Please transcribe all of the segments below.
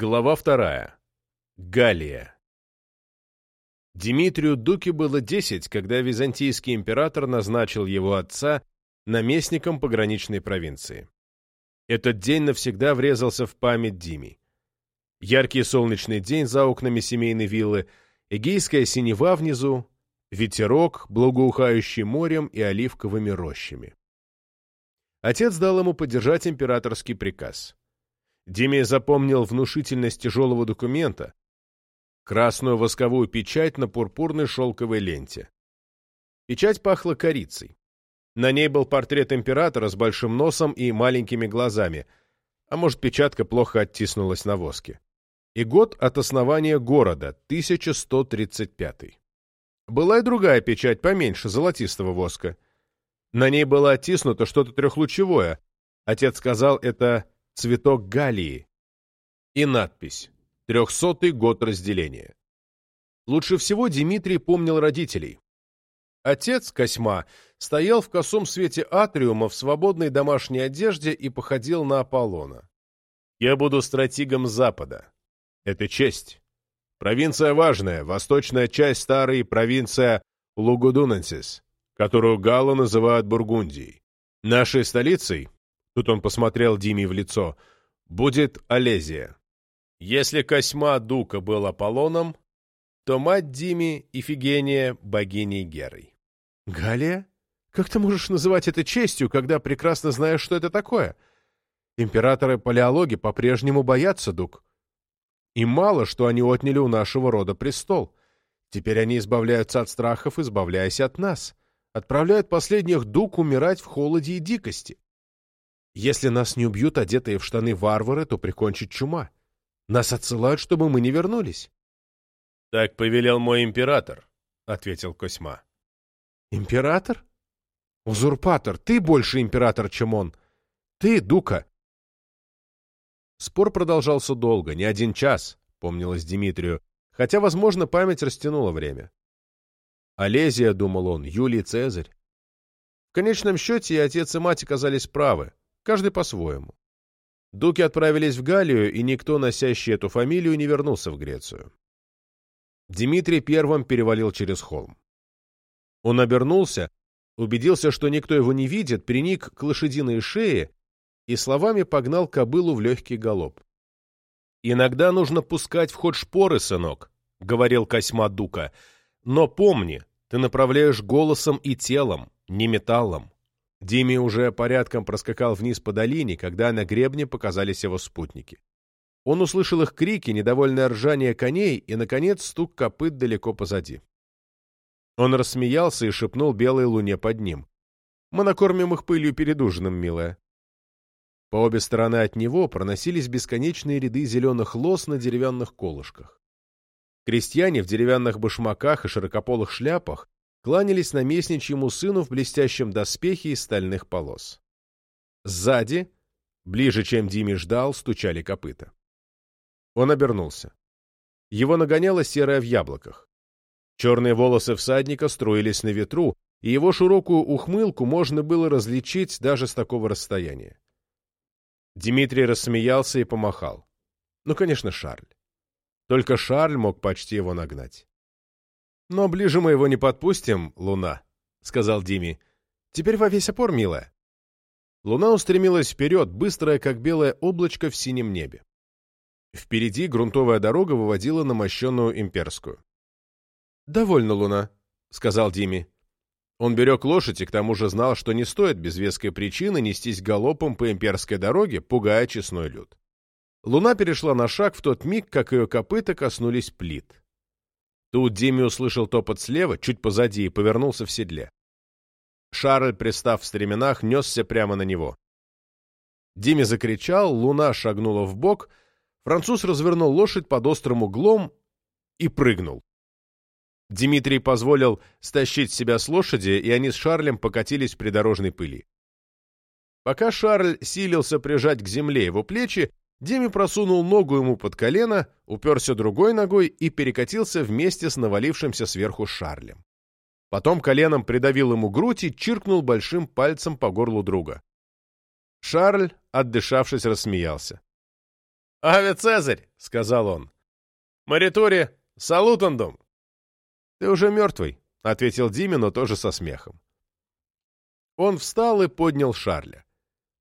Глава вторая. Галия. Димитрию Дуке было десять, когда византийский император назначил его отца наместником пограничной провинции. Этот день навсегда врезался в память Дими. Яркий солнечный день за окнами семейной виллы, эгейская синева внизу, ветерок, благоухающий морем и оливковыми рощами. Отец дал ему поддержать императорский приказ. Диме запомнил внушительность тяжелого документа, красную восковую печать на пурпурной шелковой ленте. Печать пахла корицей. На ней был портрет императора с большим носом и маленькими глазами, а может, печатка плохо оттиснулась на воске. И год от основания города, 1135. Была и другая печать поменьше, золотистого воска. На ней было оттиснуто что-то трехлучевое. Отец сказал, это цветок галлии и надпись «Трехсотый год разделения». Лучше всего Дмитрий помнил родителей. Отец Косьма стоял в косом свете атриума в свободной домашней одежде и походил на Аполлона. «Я буду стратегом Запада. Это честь. Провинция важная, восточная часть старой провинция Лугудуненсис, которую Галлы называют Бургундией. Нашей столицей тут он посмотрел Диме в лицо, будет Олезия. Если Косьма Дука был Аполлоном, то мать Дими – Ифигения богиней Герой. Галия? Как ты можешь называть это честью, когда прекрасно знаешь, что это такое? Императоры-палеологи по-прежнему боятся Дук. И мало, что они отняли у нашего рода престол. Теперь они избавляются от страхов, избавляясь от нас. Отправляют последних Дук умирать в холоде и дикости. Если нас не убьют одетые в штаны варвары, то прикончит чума. Нас отсылают, чтобы мы не вернулись. — Так повелел мой император, — ответил Косьма. — Император? Узурпатор, ты больше император, чем он. Ты, Дука. Спор продолжался долго, не один час, помнилось Дмитрию, хотя, возможно, память растянула время. Олезия, думал он, Юлий Цезарь. В конечном счете и отец, и мать оказались правы каждый по-своему. Дуки отправились в Галлию, и никто, носящий эту фамилию, не вернулся в Грецию. Дмитрий первым перевалил через холм. Он обернулся, убедился, что никто его не видит, приник к лошадиной шее и словами погнал кобылу в легкий галоп. «Иногда нужно пускать в ход шпоры, сынок», — говорил Косьма Дука, — «но помни, ты направляешь голосом и телом, не металлом». Дими уже порядком проскакал вниз по долине, когда на гребне показались его спутники. Он услышал их крики, недовольное ржание коней и, наконец, стук копыт далеко позади. Он рассмеялся и шепнул белой луне под ним. «Мы накормим их пылью перед ужином, милая». По обе стороны от него проносились бесконечные ряды зеленых лос на деревянных колышках. Крестьяне в деревянных башмаках и широкополых шляпах кланялись наместничьему сыну в блестящем доспехе из стальных полос. Сзади, ближе, чем Диме ждал, стучали копыта. Он обернулся. Его нагоняло серое в яблоках. Черные волосы всадника струились на ветру, и его широкую ухмылку можно было различить даже с такого расстояния. Дмитрий рассмеялся и помахал. Ну, конечно, Шарль. Только Шарль мог почти его нагнать. «Но ближе мы его не подпустим, Луна», — сказал Дими. «Теперь во весь опор, милая». Луна устремилась вперед, быстрая, как белое облачко в синем небе. Впереди грунтовая дорога выводила на мощенную имперскую. «Довольно, Луна», — сказал Дими. Он берег лошадь и к тому же знал, что не стоит без веской причины нестись галопом по имперской дороге, пугая честной люд. Луна перешла на шаг в тот миг, как ее копыта коснулись плит. Тут Дими услышал топот слева, чуть позади, и повернулся в седле. Шарль, пристав в стременах, несся прямо на него. Диме закричал, луна шагнула в бок, француз развернул лошадь под острым углом и прыгнул. Дмитрий позволил стащить себя с лошади, и они с Шарлем покатились в придорожной пыли. Пока Шарль силился прижать к земле его плечи, Деми просунул ногу ему под колено, уперся другой ногой и перекатился вместе с навалившимся сверху Шарлем. Потом коленом придавил ему грудь и чиркнул большим пальцем по горлу друга. Шарль, отдышавшись, рассмеялся. «Аве Цезарь!» — сказал он. «Моритури салутандум!» «Ты уже мертвый», — ответил Диме, но тоже со смехом. Он встал и поднял Шарля.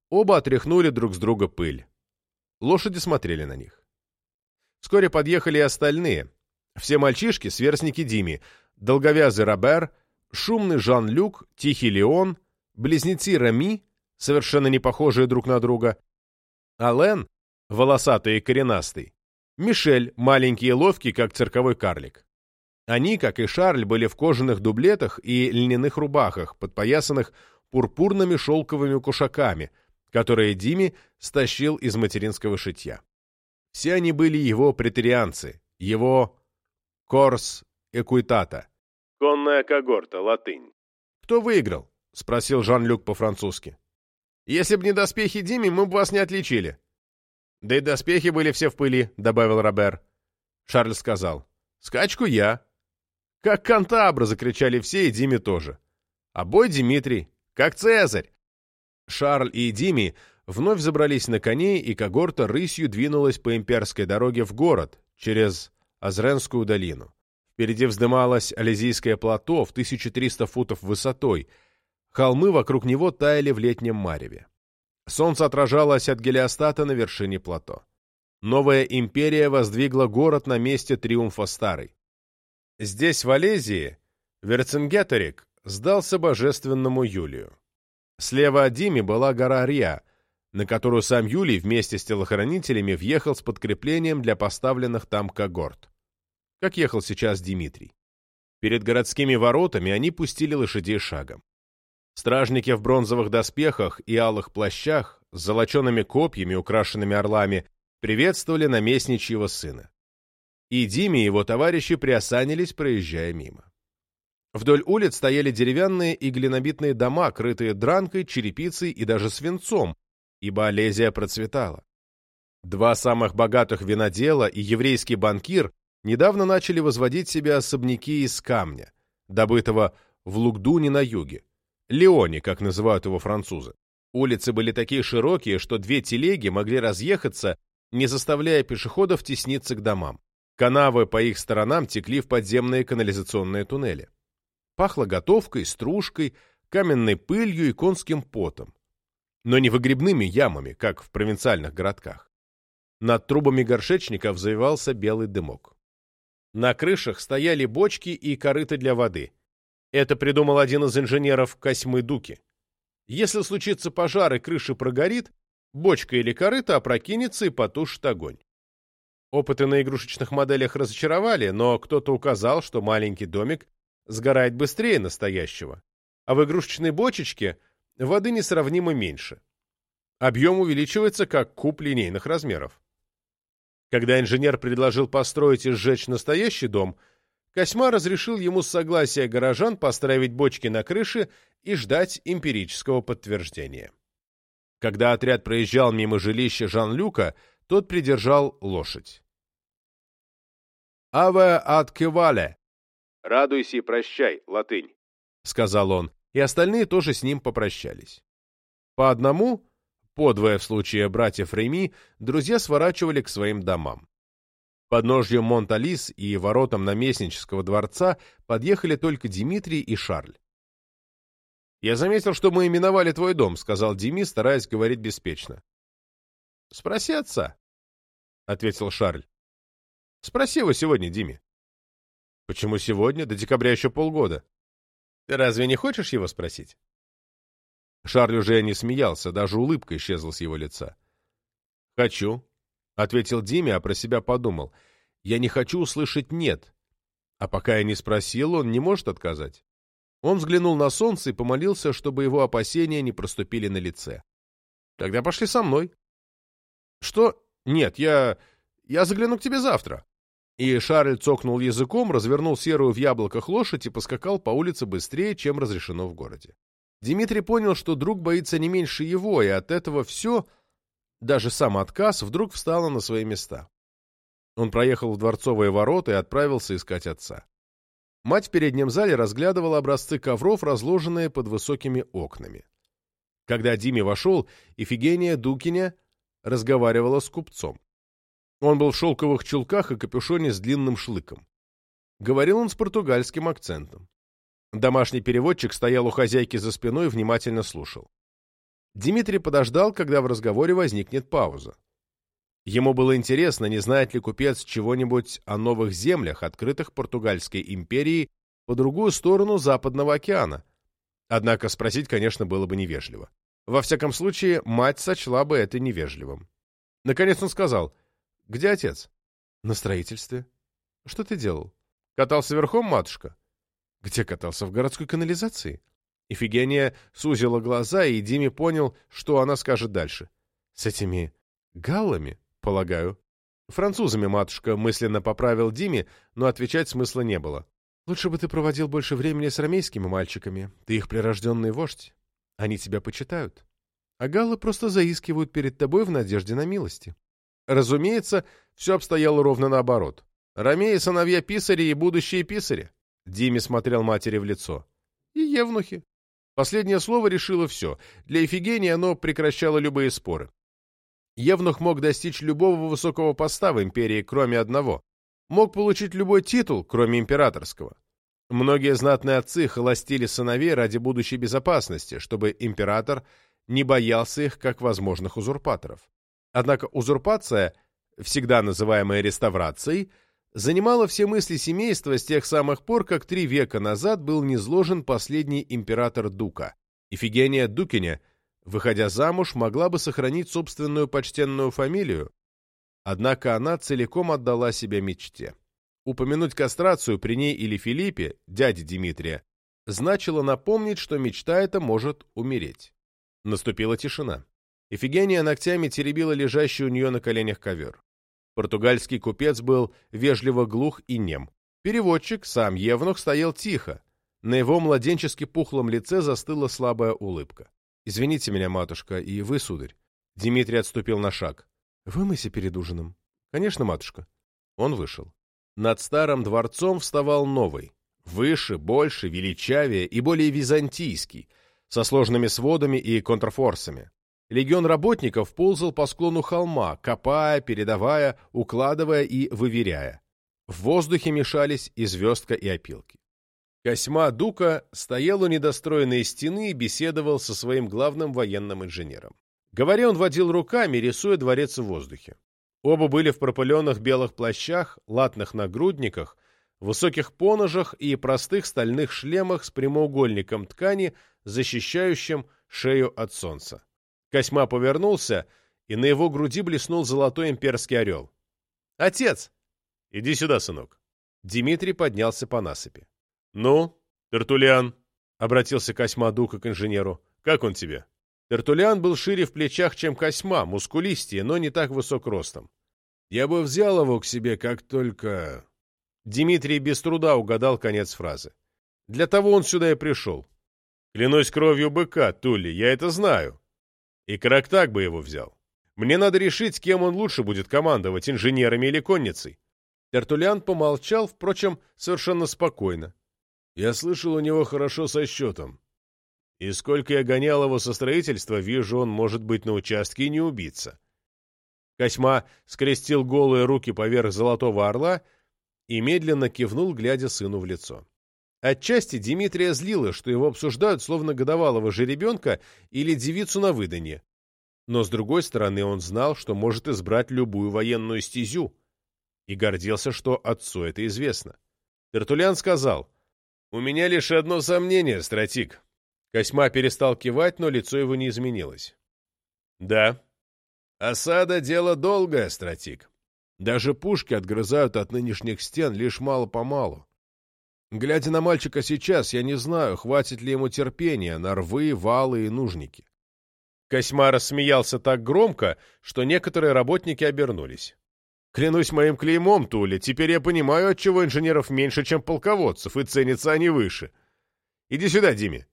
Оба отряхнули друг с друга пыль. Лошади смотрели на них. Вскоре подъехали и остальные. Все мальчишки — сверстники Дими, долговязый Робер, шумный Жан-Люк, тихий Леон, близнецы Рами, совершенно не похожие друг на друга, Ален, волосатый и коренастый, Мишель, маленький и ловкий, как цирковой карлик. Они, как и Шарль, были в кожаных дублетах и льняных рубахах, подпоясанных пурпурными шелковыми кушаками, которые Дими стащил из материнского шитья. Все они были его претерианцы, его корс экуитата. Конная когорта, латынь. «Кто выиграл?» — спросил Жан-Люк по-французски. «Если б не доспехи Дими, мы бы вас не отличили». «Да и доспехи были все в пыли», — добавил Робер. Шарль сказал. «Скачку я». «Как кантабра!» — закричали все, и Диме тоже. «А бой Дмитрий! Как Цезарь!» Шарль и Дими вновь забрались на коней, и когорта рысью двинулась по имперской дороге в город, через Азренскую долину. Впереди вздымалось Ализийское плато в 1300 футов высотой. Холмы вокруг него таяли в летнем мареве. Солнце отражалось от гелиостата на вершине плато. Новая империя воздвигла город на месте триумфа старой. Здесь, в Алезии, Верцингеторик сдался божественному Юлию. Слева от Дими была гора Риа, на которую сам Юлий вместе с телохранителями въехал с подкреплением для поставленных там когорт. Как ехал сейчас Дмитрий. Перед городскими воротами они пустили лошадей шагом. Стражники в бронзовых доспехах и алых плащах с золочеными копьями, украшенными орлами, приветствовали наместничьего сына. И Диме и его товарищи приосанились, проезжая мимо. Вдоль улиц стояли деревянные и глинобитные дома, крытые дранкой, черепицей и даже свинцом, ибо Олезия процветала. Два самых богатых винодела и еврейский банкир недавно начали возводить себе особняки из камня, добытого в Лугдуне на юге, Леоне, как называют его французы. Улицы были такие широкие, что две телеги могли разъехаться, не заставляя пешеходов тесниться к домам. Канавы по их сторонам текли в подземные канализационные туннели. Пахло готовкой, стружкой, каменной пылью и конским потом но не выгребными ямами, как в провинциальных городках. Над трубами горшечников завивался белый дымок. На крышах стояли бочки и корыты для воды. Это придумал один из инженеров Косьмы Дуки. Если случится пожар и крыша прогорит, бочка или корыто опрокинется и потушит огонь. Опыты на игрушечных моделях разочаровали, но кто-то указал, что маленький домик сгорает быстрее настоящего, а в игрушечной бочечке – воды несравнимо меньше. Объем увеличивается как куб линейных размеров. Когда инженер предложил построить и сжечь настоящий дом, Косьма разрешил ему с согласия горожан поставить бочки на крыше и ждать эмпирического подтверждения. Когда отряд проезжал мимо жилища Жан-Люка, тот придержал лошадь. «Аве ад кевале!» «Радуйся и прощай, латынь», — сказал он, и остальные тоже с ним попрощались. По одному, подвое в случае братьев Реми, друзья сворачивали к своим домам. Подножью Монт-Алис и воротам наместнического дворца подъехали только Дмитрий и Шарль. «Я заметил, что мы миновали твой дом», — сказал Дими, стараясь говорить беспечно. «Спроси отца», — ответил Шарль. «Спроси его сегодня, Дими». «Почему сегодня? До декабря еще полгода». Ты разве не хочешь его спросить? Шарль уже не смеялся, даже улыбка исчезла с его лица. «Хочу», — ответил Диме, а про себя подумал. «Я не хочу услышать «нет». А пока я не спросил, он не может отказать». Он взглянул на солнце и помолился, чтобы его опасения не проступили на лице. «Тогда пошли со мной». «Что? Нет, я... я загляну к тебе завтра». И Шарль цокнул языком, развернул серую в яблоках лошадь и поскакал по улице быстрее, чем разрешено в городе. Дмитрий понял, что друг боится не меньше его, и от этого все, даже сам отказ, вдруг встало на свои места. Он проехал в дворцовые ворота и отправился искать отца. Мать в переднем зале разглядывала образцы ковров, разложенные под высокими окнами. Когда Диме вошел, Ифигения Дукиня разговаривала с купцом. Он был в шелковых чулках и капюшоне с длинным шлыком. Говорил он с португальским акцентом. Домашний переводчик стоял у хозяйки за спиной и внимательно слушал. Дмитрий подождал, когда в разговоре возникнет пауза. Ему было интересно, не знает ли купец чего-нибудь о новых землях, открытых португальской империей по другую сторону Западного океана. Однако спросить, конечно, было бы невежливо. Во всяком случае, мать сочла бы это невежливым. Наконец он сказал, «Где отец?» «На строительстве». «Что ты делал?» «Катался верхом, матушка?» «Где катался? В городской канализации?» Ифигения сузила глаза, и Диме понял, что она скажет дальше. «С этими галлами, полагаю?» «Французами, матушка», — мысленно поправил Диме, но отвечать смысла не было. «Лучше бы ты проводил больше времени с рамейскими мальчиками. Ты их прирожденный вождь. Они тебя почитают. А галлы просто заискивают перед тобой в надежде на милости». Разумеется, все обстояло ровно наоборот. Ромеи — сыновья писари и будущие писари. Диме смотрел матери в лицо. И евнухи. Последнее слово решило все. Для Эфигении оно прекращало любые споры. Евнух мог достичь любого высокого поста в империи, кроме одного. Мог получить любой титул, кроме императорского. Многие знатные отцы холостили сыновей ради будущей безопасности, чтобы император не боялся их как возможных узурпаторов. Однако узурпация, всегда называемая реставрацией, занимала все мысли семейства с тех самых пор, как три века назад был низложен последний император Дука. Ифигения Дукиня, выходя замуж, могла бы сохранить собственную почтенную фамилию, однако она целиком отдала себя мечте. Упомянуть кастрацию при ней или Филиппе, дяде Дмитрия, значило напомнить, что мечта эта может умереть. Наступила тишина. Ифигения ногтями теребила лежащий у нее на коленях ковер. Португальский купец был вежливо глух и нем. Переводчик, сам Евнух, стоял тихо. На его младенчески пухлом лице застыла слабая улыбка. «Извините меня, матушка, и вы, сударь». Дмитрий отступил на шаг. «Вымойся перед ужином». «Конечно, матушка». Он вышел. Над старым дворцом вставал новый. Выше, больше, величавее и более византийский, со сложными сводами и контрфорсами. Легион работников ползал по склону холма, копая, передавая, укладывая и выверяя. В воздухе мешались и звездка, и опилки. Косьма Дука стоял у недостроенной стены и беседовал со своим главным военным инженером. Говоря, он водил руками, рисуя дворец в воздухе. Оба были в пропыленных белых плащах, латных нагрудниках, высоких поножах и простых стальных шлемах с прямоугольником ткани, защищающим шею от солнца. Косьма повернулся, и на его груди блеснул золотой имперский орел. «Отец! Иди сюда, сынок!» Дмитрий поднялся по насыпи. «Ну, Тертулиан?» — обратился Косьма Дука к инженеру. «Как он тебе?» Тертулиан был шире в плечах, чем Косьма, мускулистее, но не так высок ростом. «Я бы взял его к себе, как только...» Дмитрий без труда угадал конец фразы. «Для того он сюда и пришел. Клянусь кровью быка, Тули, я это знаю. И Карактак бы его взял. Мне надо решить, с кем он лучше будет командовать, инженерами или конницей. Тертулян помолчал, впрочем, совершенно спокойно. Я слышал, у него хорошо со счетом. И сколько я гонял его со строительства, вижу, он может быть на участке и не убиться. Косьма скрестил голые руки поверх золотого орла и медленно кивнул, глядя сыну в лицо. Отчасти Дмитрия злило, что его обсуждают словно годовалого жеребенка или девицу на выданье. Но, с другой стороны, он знал, что может избрать любую военную стезю, и гордился, что отцу это известно. Тертулян сказал, «У меня лишь одно сомнение, стратик». Косьма перестал кивать, но лицо его не изменилось. «Да. Осада — дело долгое, стратик. Даже пушки отгрызают от нынешних стен лишь мало-помалу. Глядя на мальчика сейчас, я не знаю, хватит ли ему терпения на рвы, валы и нужники. Косьма рассмеялся так громко, что некоторые работники обернулись. «Клянусь моим клеймом, Туля, теперь я понимаю, отчего инженеров меньше, чем полководцев, и ценятся они выше. Иди сюда, Диме.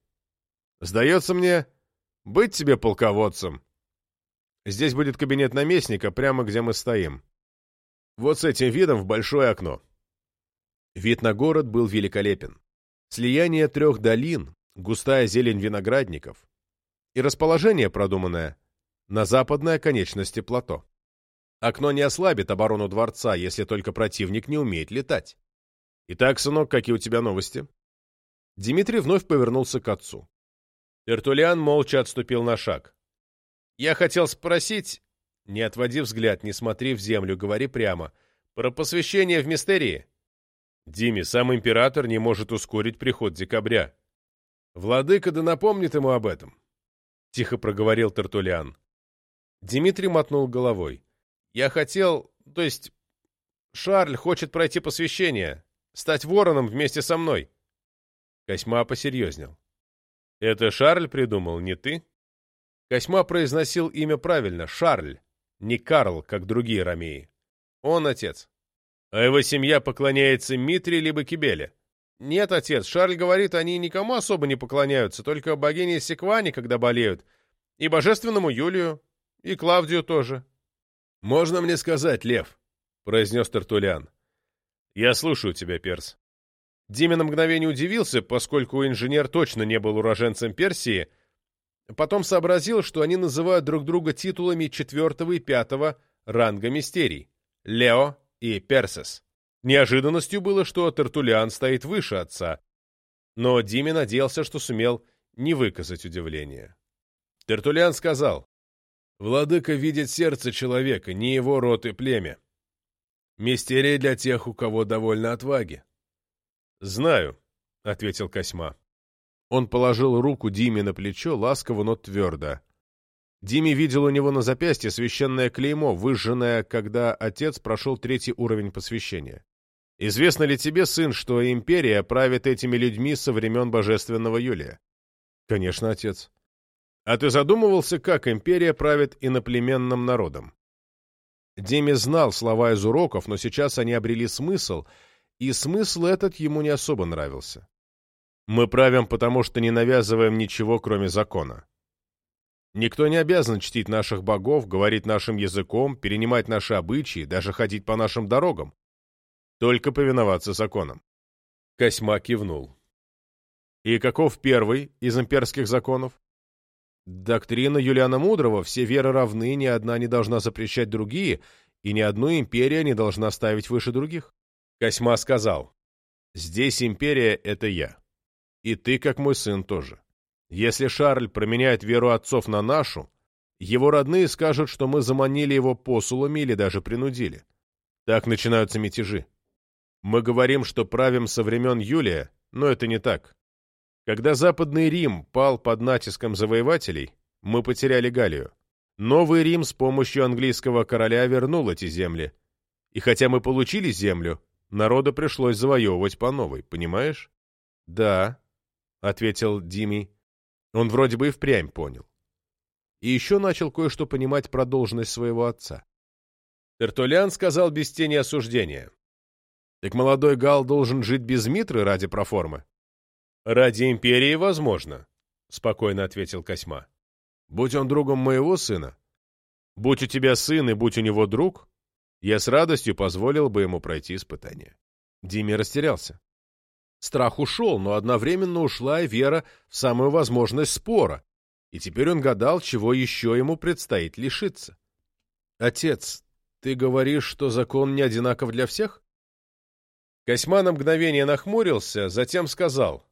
Сдается мне, быть тебе полководцем. Здесь будет кабинет наместника, прямо где мы стоим. Вот с этим видом в большое окно. Вид на город был великолепен. Слияние трех долин, густая зелень виноградников и расположение продуманное на западной оконечности плато. Окно не ослабит оборону дворца, если только противник не умеет летать. Итак, сынок, какие у тебя новости? Дмитрий вновь повернулся к отцу. Тертулиан молча отступил на шаг. «Я хотел спросить...» «Не отводи взгляд, не смотри в землю, говори прямо. Про посвящение в мистерии». «Диме, сам император не может ускорить приход декабря. Владыка да напомнит ему об этом», — тихо проговорил Тертулиан. Дмитрий мотнул головой. «Я хотел... То есть... Шарль хочет пройти посвящение, стать вороном вместе со мной». Косьма посерьезнел. «Это Шарль придумал, не ты?» Косьма произносил имя правильно — Шарль, не Карл, как другие ромеи. Он отец. А его семья поклоняется Митре либо Кибеле. Нет, отец, Шарль говорит, они никому особо не поклоняются, только богине Секване, когда болеют, и божественному Юлию, и Клавдию тоже. «Можно мне сказать, Лев?» — произнес Тартулян. «Я слушаю тебя, Перс». Диме на мгновение удивился, поскольку инженер точно не был уроженцем Персии, потом сообразил, что они называют друг друга титулами четвертого и пятого ранга мистерий — Лео и Персес. Неожиданностью было, что Тертулиан стоит выше отца, но Диме надеялся, что сумел не выказать удивления. Тертулиан сказал, «Владыка видит сердце человека, не его род и племя. Мистерия для тех, у кого довольно отваги. «Знаю», — ответил Косьма. Он положил руку Диме на плечо, ласково, но твердо. Диме видел у него на запястье священное клеймо, выжженное, когда отец прошел третий уровень посвящения. «Известно ли тебе, сын, что империя правит этими людьми со времен божественного Юлия?» «Конечно, отец». «А ты задумывался, как империя правит иноплеменным народом?» Диме знал слова из уроков, но сейчас они обрели смысл — и смысл этот ему не особо нравился. Мы правим, потому что не навязываем ничего, кроме закона. Никто не обязан чтить наших богов, говорить нашим языком, перенимать наши обычаи, даже ходить по нашим дорогам. Только повиноваться законам. Косьма кивнул. И каков первый из имперских законов? Доктрина Юлиана Мудрого «все веры равны, ни одна не должна запрещать другие, и ни одну империя не должна ставить выше других». Косьма сказал, «Здесь империя — это я. И ты, как мой сын, тоже. Если Шарль променяет веру отцов на нашу, его родные скажут, что мы заманили его посулами или даже принудили. Так начинаются мятежи. Мы говорим, что правим со времен Юлия, но это не так. Когда Западный Рим пал под натиском завоевателей, мы потеряли Галлию. Новый Рим с помощью английского короля вернул эти земли. И хотя мы получили землю, Народа пришлось завоевывать по новой, понимаешь? — Да, — ответил Дими. Он вроде бы и впрямь понял. И еще начал кое-что понимать про должность своего отца. Тертулян сказал без тени осуждения. — Так молодой Гал должен жить без Митры ради проформы? — Ради империи возможно, — спокойно ответил Косьма. — Будь он другом моего сына. Будь у тебя сын и будь у него друг, я с радостью позволил бы ему пройти испытание. Диме растерялся. Страх ушел, но одновременно ушла и вера в самую возможность спора, и теперь он гадал, чего еще ему предстоит лишиться. «Отец, ты говоришь, что закон не одинаков для всех?» Косьма на мгновение нахмурился, затем сказал.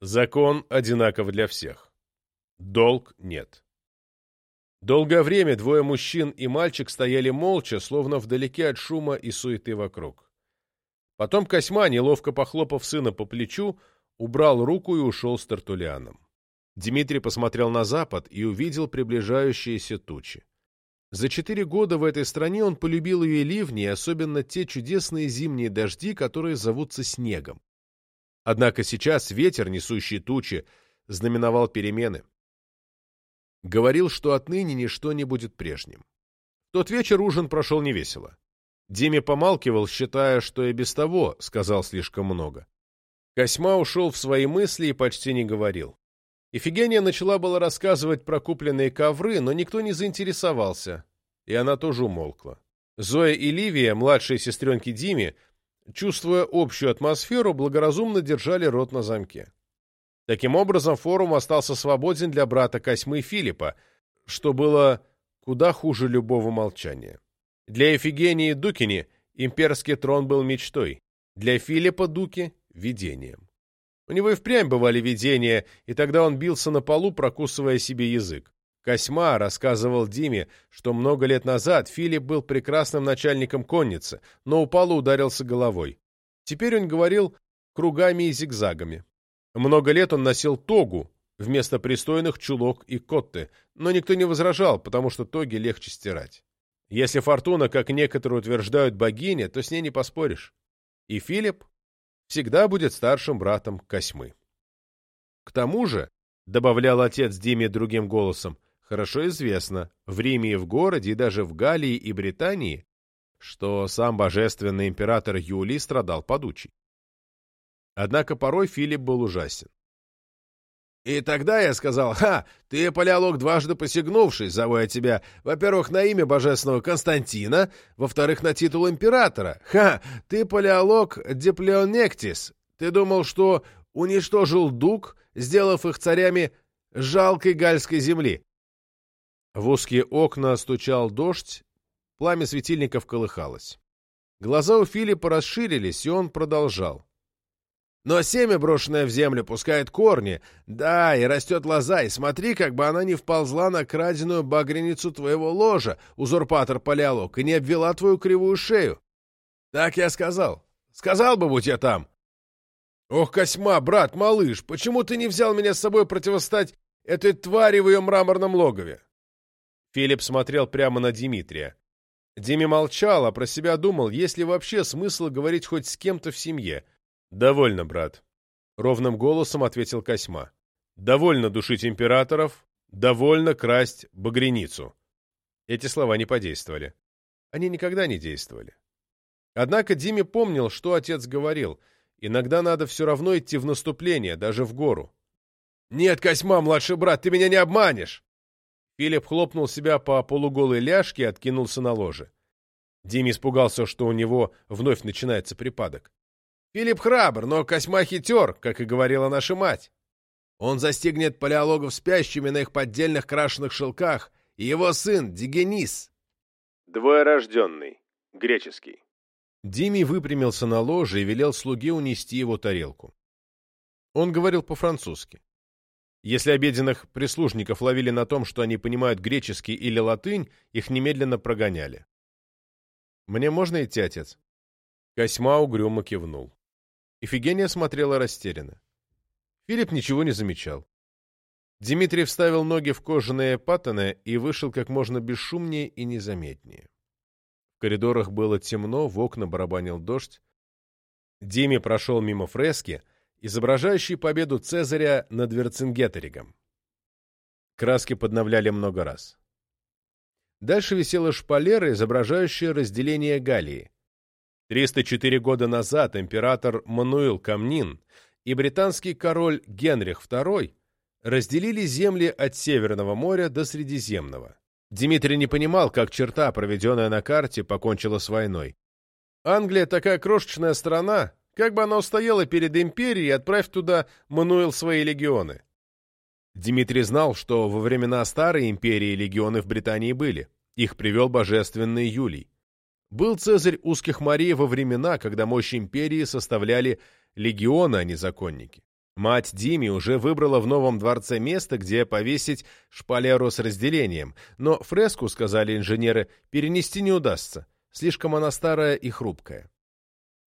«Закон одинаков для всех. Долг нет». Долгое время двое мужчин и мальчик стояли молча, словно вдалеке от шума и суеты вокруг. Потом Косьма, неловко похлопав сына по плечу, убрал руку и ушел с Тартулианом. Дмитрий посмотрел на запад и увидел приближающиеся тучи. За четыре года в этой стране он полюбил ее ливни, и особенно те чудесные зимние дожди, которые зовутся снегом. Однако сейчас ветер, несущий тучи, знаменовал перемены говорил, что отныне ничто не будет прежним. тот вечер ужин прошел невесело. Диме помалкивал, считая, что и без того сказал слишком много. Косьма ушел в свои мысли и почти не говорил. Ифигения начала было рассказывать про купленные ковры, но никто не заинтересовался, и она тоже умолкла. Зоя и Ливия, младшие сестренки Диме, чувствуя общую атмосферу, благоразумно держали рот на замке. Таким образом, форум остался свободен для брата Косьмы Филиппа, что было куда хуже любого молчания. Для Эфигении Дукини имперский трон был мечтой, для Филиппа Дуки — видением. У него и впрямь бывали видения, и тогда он бился на полу, прокусывая себе язык. Косьма рассказывал Диме, что много лет назад Филипп был прекрасным начальником конницы, но упал и ударился головой. Теперь он говорил кругами и зигзагами. Много лет он носил тогу вместо пристойных чулок и котты, но никто не возражал, потому что тоги легче стирать. Если фортуна, как некоторые утверждают, богиня, то с ней не поспоришь. И Филипп всегда будет старшим братом Косьмы. К тому же, — добавлял отец Диме другим голосом, — хорошо известно в Риме и в городе, и даже в Галлии и Британии, что сам божественный император Юлий страдал подучей. Однако порой Филипп был ужасен. И тогда я сказал, «Ха, ты, палеолог, дважды посягнувший, зову я тебя, во-первых, на имя божественного Константина, во-вторых, на титул императора. Ха, ты, палеолог Диплеонектис, ты думал, что уничтожил Дук, сделав их царями жалкой гальской земли». В узкие окна стучал дождь, пламя светильников колыхалось. Глаза у Филиппа расширились, и он продолжал. Но семя, брошенное в землю, пускает корни. Да, и растет лоза, и смотри, как бы она не вползла на краденую багреницу твоего ложа, узурпатор палеолог, и не обвела твою кривую шею. Так я сказал. Сказал бы, будь я там. Ох, Косьма, брат, малыш, почему ты не взял меня с собой противостать этой твари в ее мраморном логове? Филипп смотрел прямо на Дмитрия. Диме молчал, а про себя думал, есть ли вообще смысл говорить хоть с кем-то в семье — «Довольно, брат», — ровным голосом ответил Косьма. «Довольно душить императоров, довольно красть багряницу». Эти слова не подействовали. Они никогда не действовали. Однако Диме помнил, что отец говорил. Иногда надо все равно идти в наступление, даже в гору. «Нет, Косьма, младший брат, ты меня не обманешь!» Филипп хлопнул себя по полуголой ляжке и откинулся на ложе. Диме испугался, что у него вновь начинается припадок. Филипп храбр, но Косьма хитер, как и говорила наша мать. Он застигнет палеологов спящими на их поддельных крашеных шелках, и его сын Дигенис. Двоерожденный. Греческий. Дими выпрямился на ложе и велел слуге унести его тарелку. Он говорил по-французски. Если обеденных прислужников ловили на том, что они понимают греческий или латынь, их немедленно прогоняли. «Мне можно идти, отец?» Косьма угрюмо кивнул. Ифигения смотрела растерянно. Филипп ничего не замечал. Дмитрий вставил ноги в кожаные паттоны и вышел как можно бесшумнее и незаметнее. В коридорах было темно, в окна барабанил дождь. Диме прошел мимо фрески, изображающей победу Цезаря над Верцингеторигом. Краски подновляли много раз. Дальше висела шпалера, изображающая разделение Галлии. 304 года назад император Мануил Камнин и британский король Генрих II разделили земли от Северного моря до Средиземного. Дмитрий не понимал, как черта, проведенная на карте, покончила с войной. Англия такая крошечная страна, как бы она устояла перед империей, отправь туда Мануил свои легионы. Дмитрий знал, что во времена Старой империи легионы в Британии были. Их привел божественный Юлий. Был Цезарь узких морей во времена, когда мощь империи составляли легионы, а не законники. Мать Дими уже выбрала в новом дворце место, где повесить шпалеру с разделением, но фреску, сказали инженеры, перенести не удастся, слишком она старая и хрупкая.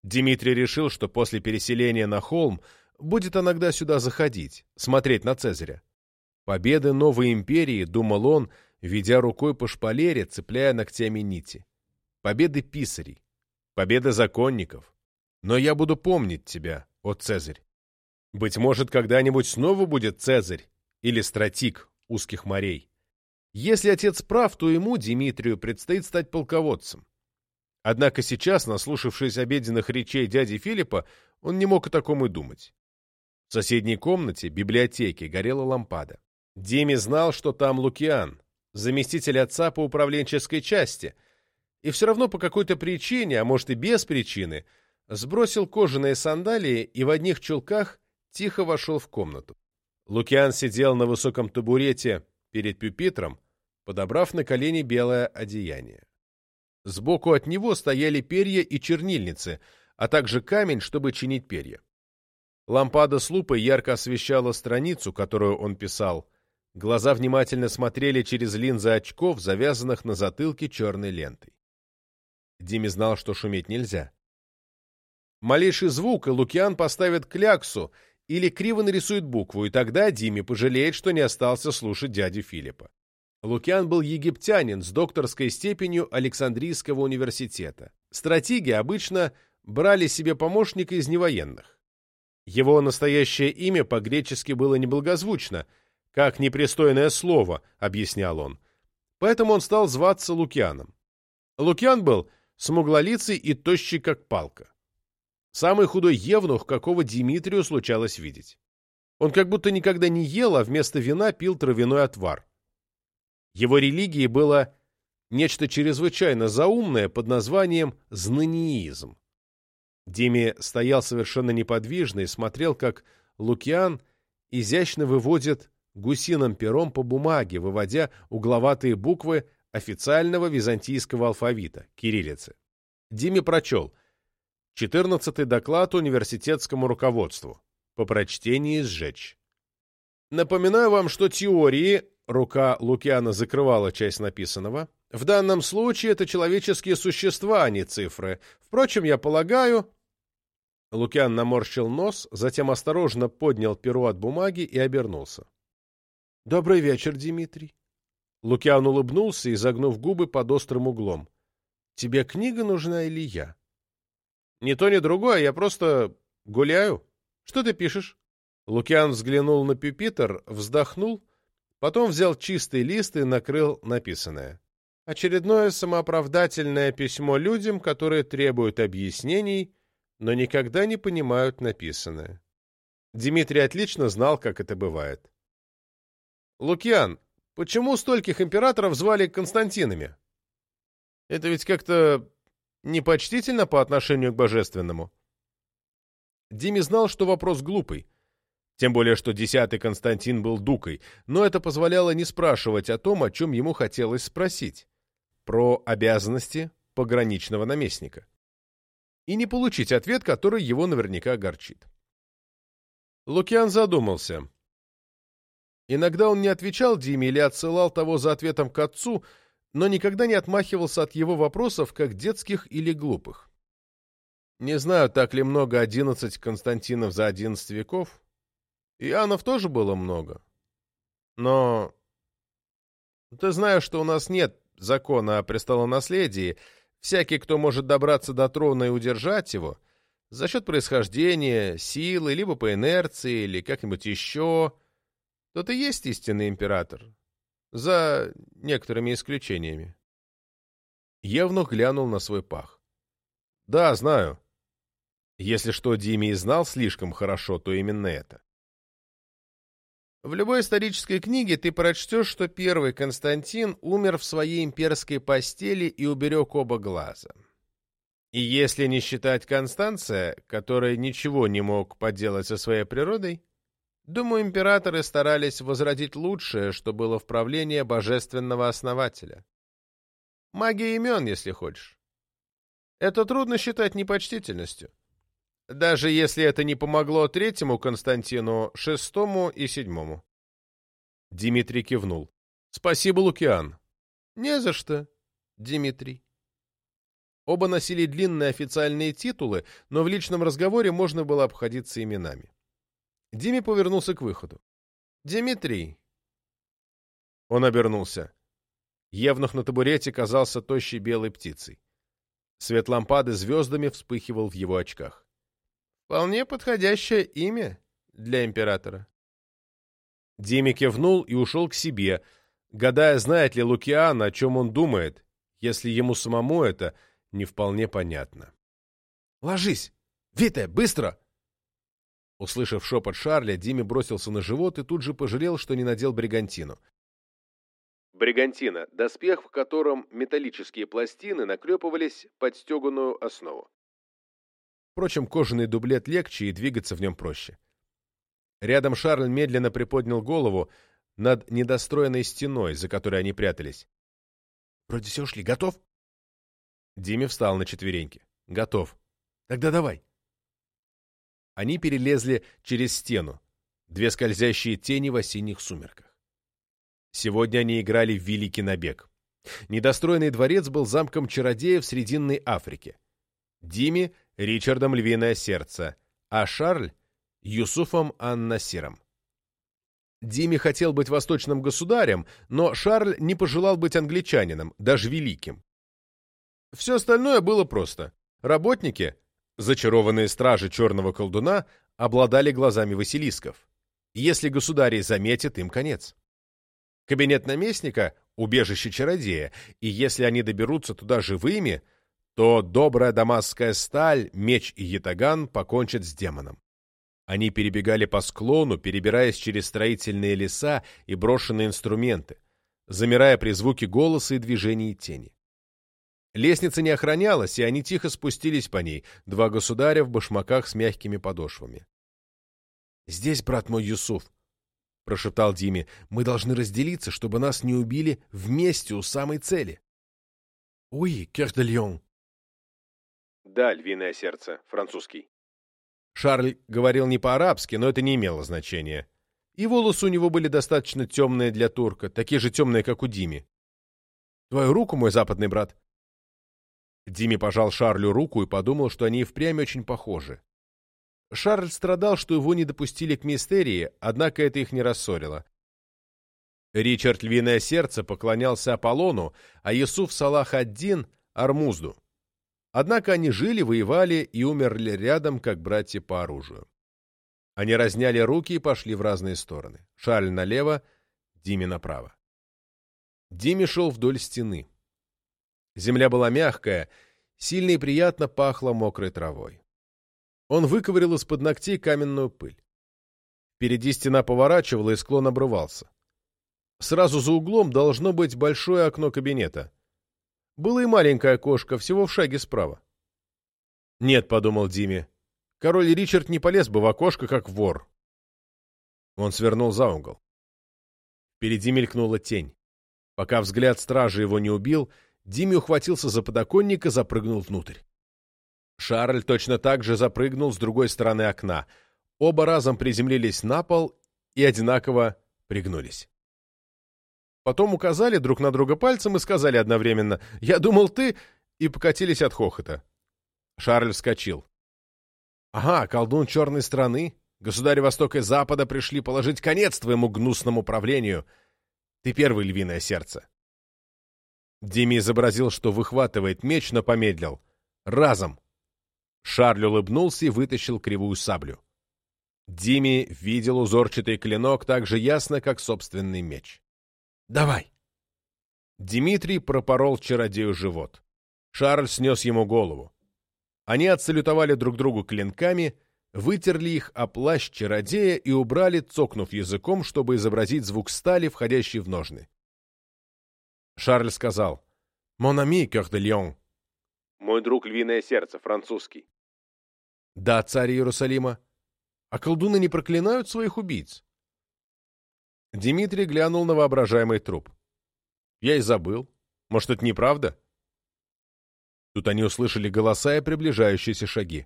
Дмитрий решил, что после переселения на холм будет иногда сюда заходить, смотреть на Цезаря. Победы новой империи, думал он, ведя рукой по шпалере, цепляя ногтями нити победы писарей, победы законников. Но я буду помнить тебя, о Цезарь. Быть может, когда-нибудь снова будет Цезарь или стратик узких морей. Если отец прав, то ему, Дмитрию, предстоит стать полководцем. Однако сейчас, наслушавшись обеденных речей дяди Филиппа, он не мог о таком и думать. В соседней комнате, библиотеке, горела лампада. Дими знал, что там Лукиан, заместитель отца по управленческой части — и все равно по какой-то причине, а может и без причины, сбросил кожаные сандалии и в одних чулках тихо вошел в комнату. Лукиан сидел на высоком табурете перед пюпитром, подобрав на колени белое одеяние. Сбоку от него стояли перья и чернильницы, а также камень, чтобы чинить перья. Лампада с лупой ярко освещала страницу, которую он писал. Глаза внимательно смотрели через линзы очков, завязанных на затылке черной лентой. Диме знал, что шуметь нельзя. Малейший звук, и Лукиан поставит кляксу или криво нарисует букву, и тогда Диме пожалеет, что не остался слушать дядю Филиппа. Лукиан был египтянин с докторской степенью Александрийского университета. Стратеги обычно брали себе помощника из невоенных. Его настоящее имя по-гречески было неблагозвучно, как непристойное слово, объяснял он. Поэтому он стал зваться Лукианом. Лукиан был смуглолицый и тощий, как палка. Самый худой евнух, какого Димитрию случалось видеть. Он как будто никогда не ел, а вместо вина пил травяной отвар. Его религией было нечто чрезвычайно заумное под названием знаниизм. Дими стоял совершенно неподвижно и смотрел, как Лукиан изящно выводит гусиным пером по бумаге, выводя угловатые буквы официального византийского алфавита, кириллицы. Диме прочел «Четырнадцатый доклад университетскому руководству. По прочтении сжечь». Напоминаю вам, что теории, рука Лукиана закрывала часть написанного, в данном случае это человеческие существа, а не цифры. Впрочем, я полагаю... Лукиан наморщил нос, затем осторожно поднял перо от бумаги и обернулся. — Добрый вечер, Дмитрий. Лукиан улыбнулся, изогнув губы под острым углом. — Тебе книга нужна или я? — Ни то, ни другое, я просто гуляю. Что ты пишешь? Лукиан взглянул на пюпитер, вздохнул, потом взял чистый лист и накрыл написанное. Очередное самооправдательное письмо людям, которые требуют объяснений, но никогда не понимают написанное. Дмитрий отлично знал, как это бывает. «Лукиан, почему стольких императоров звали Константинами? Это ведь как-то непочтительно по отношению к божественному». Диме знал, что вопрос глупый. Тем более, что десятый Константин был дукой, но это позволяло не спрашивать о том, о чем ему хотелось спросить. Про обязанности пограничного наместника. И не получить ответ, который его наверняка огорчит. Лукиан задумался. Иногда он не отвечал Диме или отсылал того за ответом к отцу, но никогда не отмахивался от его вопросов, как детских или глупых. Не знаю, так ли много одиннадцать Константинов за одиннадцать веков, Иоаннов тоже было много. Но ты знаешь, что у нас нет закона о престолонаследии. Всякий, кто может добраться до трона и удержать его, за счет происхождения, силы, либо по инерции, или как-нибудь еще, тот и есть истинный император. За некоторыми исключениями. Евнух глянул на свой пах. «Да, знаю. Если что Диме и знал слишком хорошо, то именно это. В любой исторической книге ты прочтешь, что первый Константин умер в своей имперской постели и уберег оба глаза. И если не считать Констанция, который ничего не мог поделать со своей природой, думаю, императоры старались возродить лучшее, что было в правлении божественного основателя. Магия имен, если хочешь. Это трудно считать непочтительностью даже если это не помогло третьему Константину, шестому и седьмому. Дмитрий кивнул. «Спасибо, Лукиан». «Не за что, Дмитрий». Оба носили длинные официальные титулы, но в личном разговоре можно было обходиться именами. Диме повернулся к выходу. «Дмитрий». Он обернулся. Евнух на табурете казался тощей белой птицей. Свет лампады звездами вспыхивал в его очках. Вполне подходящее имя для императора. Диме кивнул и ушел к себе, гадая, знает ли Лукиан, о чем он думает, если ему самому это не вполне понятно. «Ложись! Витая, быстро!» Услышав шепот Шарля, Диме бросился на живот и тут же пожалел, что не надел бригантину. Бригантина – доспех, в котором металлические пластины наклепывались под стеганую основу. Впрочем, кожаный дублет легче и двигаться в нем проще. Рядом Шарль медленно приподнял голову над недостроенной стеной, за которой они прятались. — Вроде все ушли. Готов? Диме встал на четвереньки. «Готов. Тогда давай». Они перелезли через стену, две скользящие тени в осенних сумерках. Сегодня они играли в великий набег. Недостроенный дворец был замком чародея в Срединной Африке. Диме — Ричардом Львиное Сердце, а Шарль — Юсуфом Ан-Насиром. Диме хотел быть восточным государем, но Шарль не пожелал быть англичанином, даже великим. Все остальное было просто. Работники, зачарованные стражи черного колдуна, обладали глазами Василисков. Если государей заметит, им конец. Кабинет наместника — убежище чародея, и если они доберутся туда живыми, то добрая дамасская сталь, меч и ятаган покончат с демоном. Они перебегали по склону, перебираясь через строительные леса и брошенные инструменты, замирая при звуке голоса и движении тени. Лестница не охранялась, и они тихо спустились по ней, два государя в башмаках с мягкими подошвами. «Здесь, брат мой Юсуф», — прошептал Диме, — «мы должны разделиться, чтобы нас не убили вместе у самой цели». «Уи, кер де льон». Да, львиное сердце, французский. Шарль говорил не по-арабски, но это не имело значения. И волосы у него были достаточно темные для турка, такие же темные, как у Дими. «Твою руку, мой западный брат», Дими пожал Шарлю руку и подумал, что они и впрямь очень похожи. Шарль страдал, что его не допустили к мистерии, однако это их не рассорило. Ричард Львиное Сердце поклонялся Аполлону, а Юсуф Салах ад-Дин — Армузду. Однако они жили, воевали и умерли рядом, как братья по оружию. Они разняли руки и пошли в разные стороны. Шарль налево, Диме направо. Диме шел вдоль стены. Земля была мягкая, сильно и приятно пахло мокрой травой. Он выковырял из-под ногтей каменную пыль. Впереди стена поворачивала, и склон обрывался. Сразу за углом должно быть большое окно кабинета. Было и маленькое окошко, всего в шаге справа. «Нет», — подумал Диме, — «король Ричард не полез бы в окошко, как вор». Он свернул за угол. Впереди мелькнула тень. Пока взгляд стражи его не убил, — Димми ухватился за подоконник и запрыгнул внутрь. Шарль точно так же запрыгнул с другой стороны окна. Оба разом приземлились на пол и одинаково пригнулись. Потом указали друг на друга пальцем и сказали одновременно «Я думал, ты...» и покатились от хохота. Шарль вскочил. «Ага, колдун черной страны, государи Востока и Запада пришли положить конец твоему гнусному правлению. Ты первый львиное сердце. Дими изобразил, что выхватывает меч, но помедлил. «Разом!» Шарль улыбнулся и вытащил кривую саблю. Дими видел узорчатый клинок так же ясно, как собственный меч. «Давай!» Дмитрий пропорол чародею живот. Шарль снес ему голову. Они отсалютовали друг другу клинками, вытерли их о плащ чародея и убрали, цокнув языком, чтобы изобразить звук стали, входящей в ножны. Шарль сказал «Mon ami, cœur de lion». «Мой друг львиное сердце, французский». «Да, царь Иерусалима. А колдуны не проклинают своих убийц?» Дмитрий глянул на воображаемый труп. «Я и забыл. Может, это неправда?» Тут они услышали голоса и приближающиеся шаги.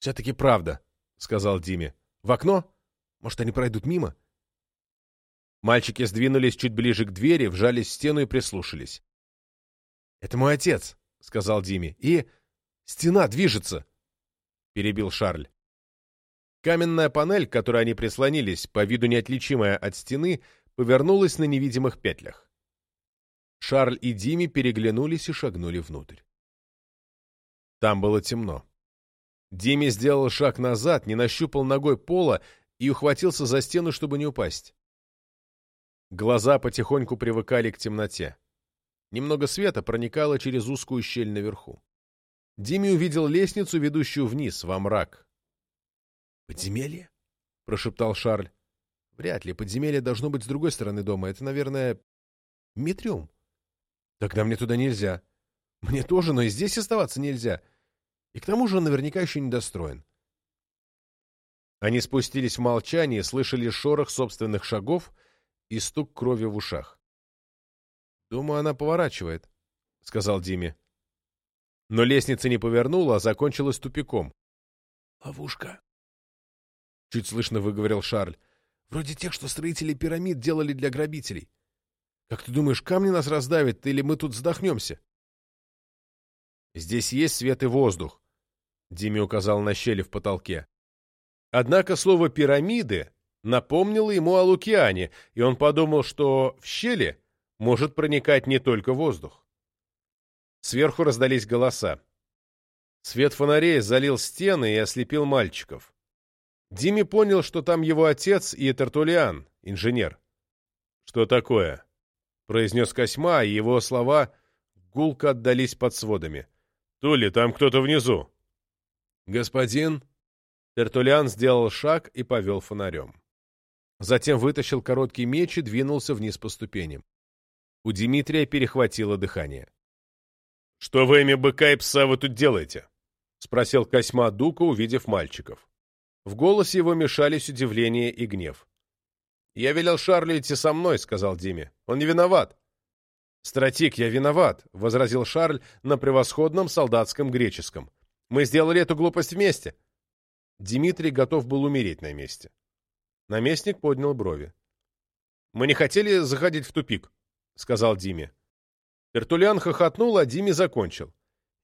«Все-таки правда», — сказал Диме. «В окно? Может, они пройдут мимо?» Мальчики сдвинулись чуть ближе к двери, вжались в стену и прислушались. «Это мой отец», — сказал Диме. «И... стена движется», — перебил Шарль. Каменная панель, к которой они прислонились, по виду неотличимая от стены, повернулась на невидимых петлях. Шарль и Диме переглянулись и шагнули внутрь. Там было темно. Диме сделал шаг назад, не нащупал ногой пола и ухватился за стену, чтобы не упасть. Глаза потихоньку привыкали к темноте. Немного света проникало через узкую щель наверху. Дими увидел лестницу, ведущую вниз, во мрак. «Подземелье?» — прошептал Шарль. «Вряд ли. Подземелье должно быть с другой стороны дома. Это, наверное, Митриум. Тогда мне туда нельзя. Мне тоже, но и здесь оставаться нельзя. И к тому же он наверняка еще недостроен». Они спустились в молчание, слышали шорох собственных шагов — и стук крови в ушах. «Думаю, она поворачивает», — сказал Диме. Но лестница не повернула, а закончилась тупиком. «Ловушка», — чуть слышно выговорил Шарль. «Вроде тех, что строители пирамид делали для грабителей. Как ты думаешь, камни нас раздавят, или мы тут задохнемся?» «Здесь есть свет и воздух», — Диме указал на щели в потолке. Однако слово «пирамиды» напомнило ему о Лукиане, и он подумал, что в щели может проникать не только воздух. Сверху раздались голоса. Свет фонарей залил стены и ослепил мальчиков. Диме понял, что там его отец и Тертулиан, инженер. «Что такое?» — произнес Косьма, и его слова гулко отдались под сводами. «Тули, там кто-то внизу!» «Господин?» Тертулиан сделал шаг и повел фонарем. Затем вытащил короткий меч и двинулся вниз по ступеням. У Дмитрия перехватило дыхание. «Что во имя быка и пса вы тут делаете?» — спросил Косьма Дука, увидев мальчиков. В голосе его мешались удивление и гнев. «Я велел Шарлю идти со мной», — сказал Диме. «Он не виноват». «Стратик, я виноват», — возразил Шарль на превосходном солдатском греческом. «Мы сделали эту глупость вместе». Дмитрий готов был умереть на месте. Наместник поднял брови. «Мы не хотели заходить в тупик», — сказал Диме. Пертулян хохотнул, а Диме закончил.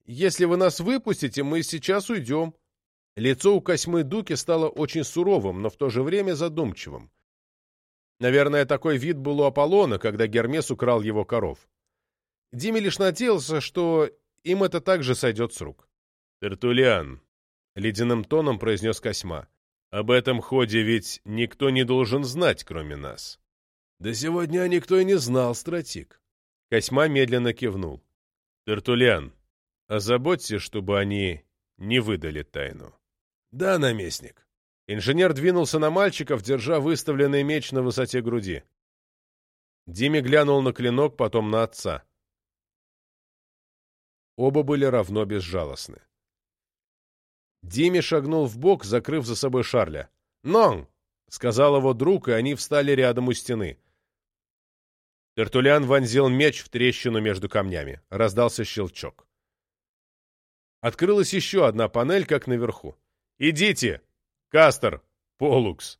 «Если вы нас выпустите, мы сейчас уйдем». Лицо у Косьмы Дуки стало очень суровым, но в то же время задумчивым. Наверное, такой вид был у Аполлона, когда Гермес украл его коров. Диме лишь надеялся, что им это также сойдет с рук. «Тертулиан», — ледяным тоном произнес Косьма, — «об этом ходе ведь никто не должен знать, кроме нас». «Да сегодня никто и не знал, стратик», Косьма медленно кивнул. «Тертулян, озаботься, чтобы они не выдали тайну». «Да, наместник». Инженер двинулся на мальчиков, держа выставленный меч на высоте груди. Диме глянул на клинок, потом на отца. Оба были равно безжалостны. Диме шагнул в бок, закрыв за собой Шарля. «Нон!» — сказал его друг, и они встали рядом у стены. Тертулян вонзил меч в трещину между камнями. Раздался щелчок. Открылась еще одна панель, как наверху. «Идите! Кастер! Полукс!»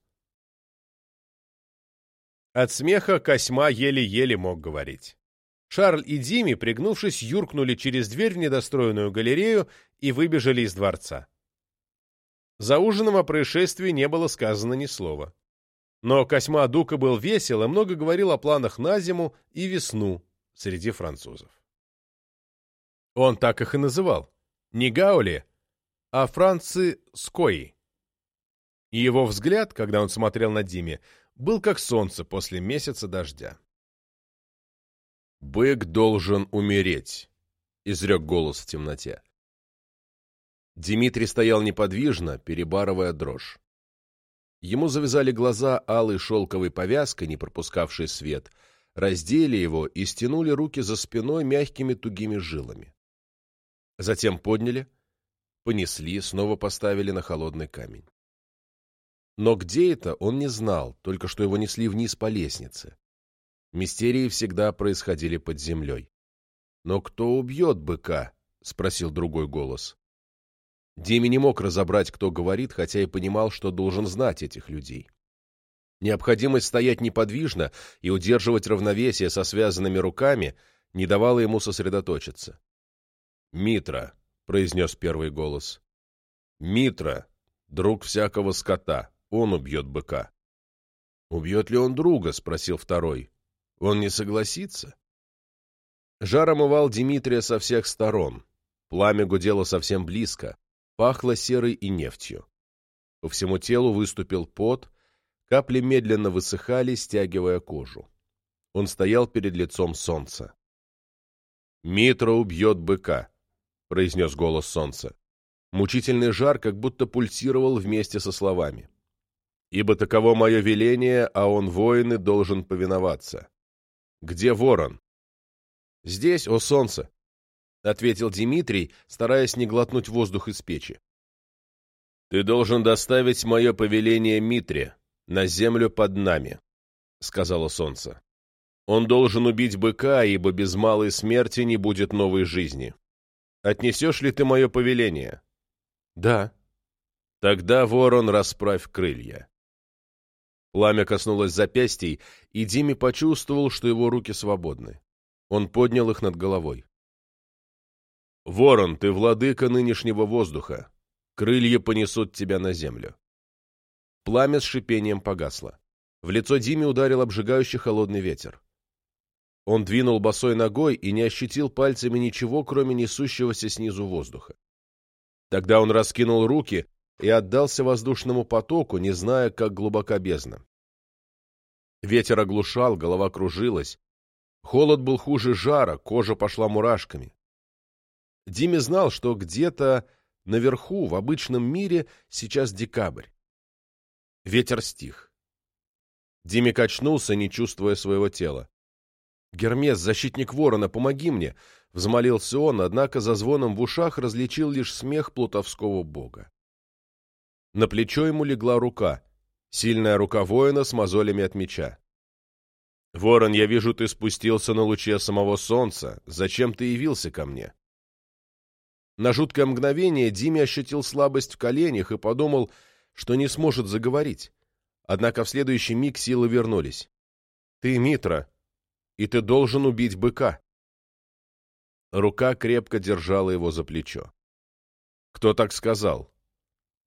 От смеха Косьма еле-еле мог говорить. Шарль и Дими, пригнувшись, юркнули через дверь в недостроенную галерею и выбежали из дворца. За ужином о происшествии не было сказано ни слова. Но Косьма Дука был весел и много говорил о планах на зиму и весну среди французов. Он так их и называл. Не Гаули, а Франци Скои. И его взгляд, когда он смотрел на Диме, был как солнце после месяца дождя. «Бык должен умереть», — изрек голос в темноте. Дмитрий стоял неподвижно, перебарывая дрожь. Ему завязали глаза алой шелковой повязкой, не пропускавшей свет, раздели его и стянули руки за спиной мягкими тугими жилами. Затем подняли, понесли, снова поставили на холодный камень. Но где это, он не знал, только что его несли вниз по лестнице. Мистерии всегда происходили под землей. «Но кто убьет быка?» — спросил другой голос. Диме не мог разобрать, кто говорит, хотя и понимал, что должен знать этих людей. Необходимость стоять неподвижно и удерживать равновесие со связанными руками не давала ему сосредоточиться. «Митра», — произнес первый голос. «Митра, друг всякого скота, он убьет быка». «Убьет ли он друга?» — спросил второй. «Он не согласится?» Жар омывал Дмитрия со всех сторон. Пламя гудело совсем близко. Пахло серой и нефтью. По всему телу выступил пот, капли медленно высыхали, стягивая кожу. Он стоял перед лицом солнца. «Митра убьет быка», — произнес голос солнца. Мучительный жар как будто пульсировал вместе со словами. «Ибо таково мое веление, а он воины должен повиноваться. Где ворон?» «Здесь, о солнце», — ответил Дмитрий, стараясь не глотнуть воздух из печи. «Ты должен доставить мое повеление Митре на землю под нами», — сказала солнце. «Он должен убить быка, ибо без малой смерти не будет новой жизни. Отнесешь ли ты мое повеление? Да. Тогда, ворон, расправь крылья. Пламя коснулось запястий, и Диме почувствовал, что его руки свободны. Он поднял их над головой. «Ворон, ты владыка нынешнего воздуха. Крылья понесут тебя на землю». Пламя с шипением погасло. В лицо Диме ударил обжигающий холодный ветер. Он двинул босой ногой и не ощутил пальцами ничего, кроме несущегося снизу воздуха. Тогда он раскинул руки и отдался воздушному потоку, не зная, как глубока бездна. Ветер оглушал, голова кружилась. Холод был хуже жара, кожа пошла мурашками. Диме знал, что где-то наверху, в обычном мире, сейчас декабрь. Ветер стих. Диме качнулся, не чувствуя своего тела. «Гермес, защитник ворона, помоги мне!» — взмолился он, однако за звоном в ушах различил лишь смех плутовского бога. На плечо ему легла рука, сильная рука воина с мозолями от меча. «Ворон, я вижу, ты спустился на луче самого солнца. Зачем ты явился ко мне?» На жуткое мгновение Диме ощутил слабость в коленях и подумал, что не сможет заговорить. Однако в следующий миг силы вернулись. «Ты Митра, и ты должен убить быка». Рука крепко держала его за плечо. «Кто так сказал?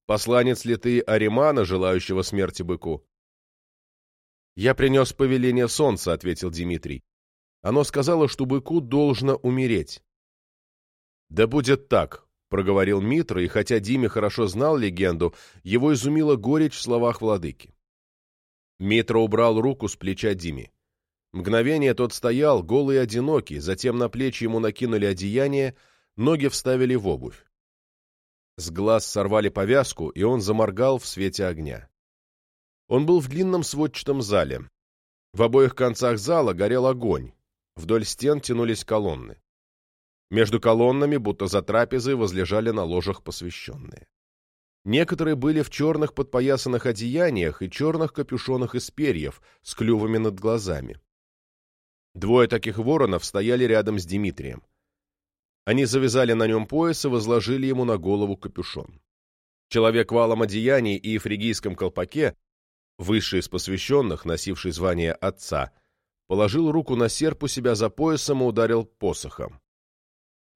Посланец ли ты Аримана, желающего смерти быку?» «Я принес повеление солнца», — ответил Дмитрий. «Оно сказало, что быку должно умереть». «Да будет так», — проговорил Митра, и хотя Диме хорошо знал легенду, его изумила горечь в словах владыки. Митра убрал руку с плеча Диме. Мгновение тот стоял, голый и одинокий, затем на плечи ему накинули одеяние, ноги вставили в обувь. С глаз сорвали повязку, и он заморгал в свете огня. Он был в длинном сводчатом зале. В обоих концах зала горел огонь, вдоль стен тянулись колонны. Между колоннами, будто за трапезой, возлежали на ложах посвященные. Некоторые были в черных подпоясанных одеяниях и черных капюшонах из перьев с клювами над глазами. Двое таких воронов стояли рядом с Дмитрием. Они завязали на нем пояс и возложили ему на голову капюшон. Человек в алом одеянии и фригийском колпаке, высший из посвященных, носивший звание отца, положил руку на серп у себя за поясом и ударил посохом.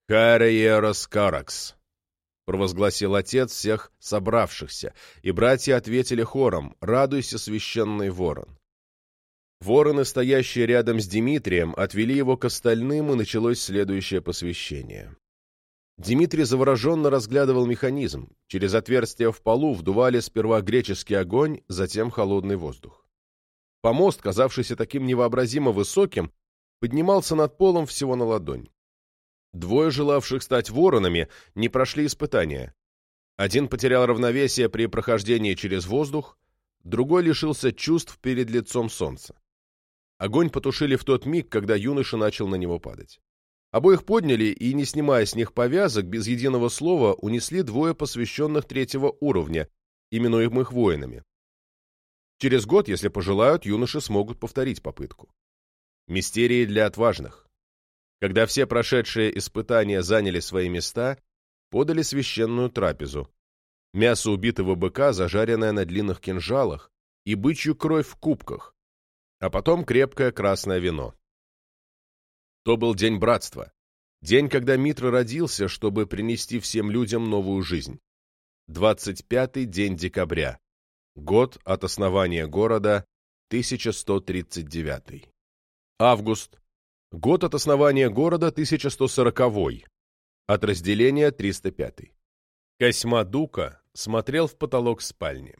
«Кариерос Каракс», — провозгласил отец всех собравшихся, и братья ответили хором «Радуйся, священный ворон». Вороны, стоящие рядом с Дмитрием, отвели его к остальным, и началось следующее посвящение. Дмитрий завороженно разглядывал механизм. Через отверстие в полу вдували сперва греческий огонь, затем холодный воздух. Помост, казавшийся таким невообразимо высоким, поднимался над полом всего на ладонь. Двое желавших стать воронами не прошли испытания. Один потерял равновесие при прохождении через воздух, другой лишился чувств перед лицом солнца. Огонь потушили в тот миг, когда юноша начал на него падать. Обоих подняли и, не снимая с них повязок, без единого слова унесли двое посвященных третьего уровня, именуемых воинами. Через год, если пожелают, юноши смогут повторить попытку. Мистерии для отважных. Когда все прошедшие испытания заняли свои места, подали священную трапезу. Мясо убитого быка, зажаренное на длинных кинжалах, и бычью кровь в кубках, а потом крепкое красное вино. То был день братства. День, когда Митра родился, чтобы принести всем людям новую жизнь. 25-й день декабря. Год от основания города 1139. Август Год от основания города 1140 от разделения 305 Косьма Дука смотрел в потолок спальни.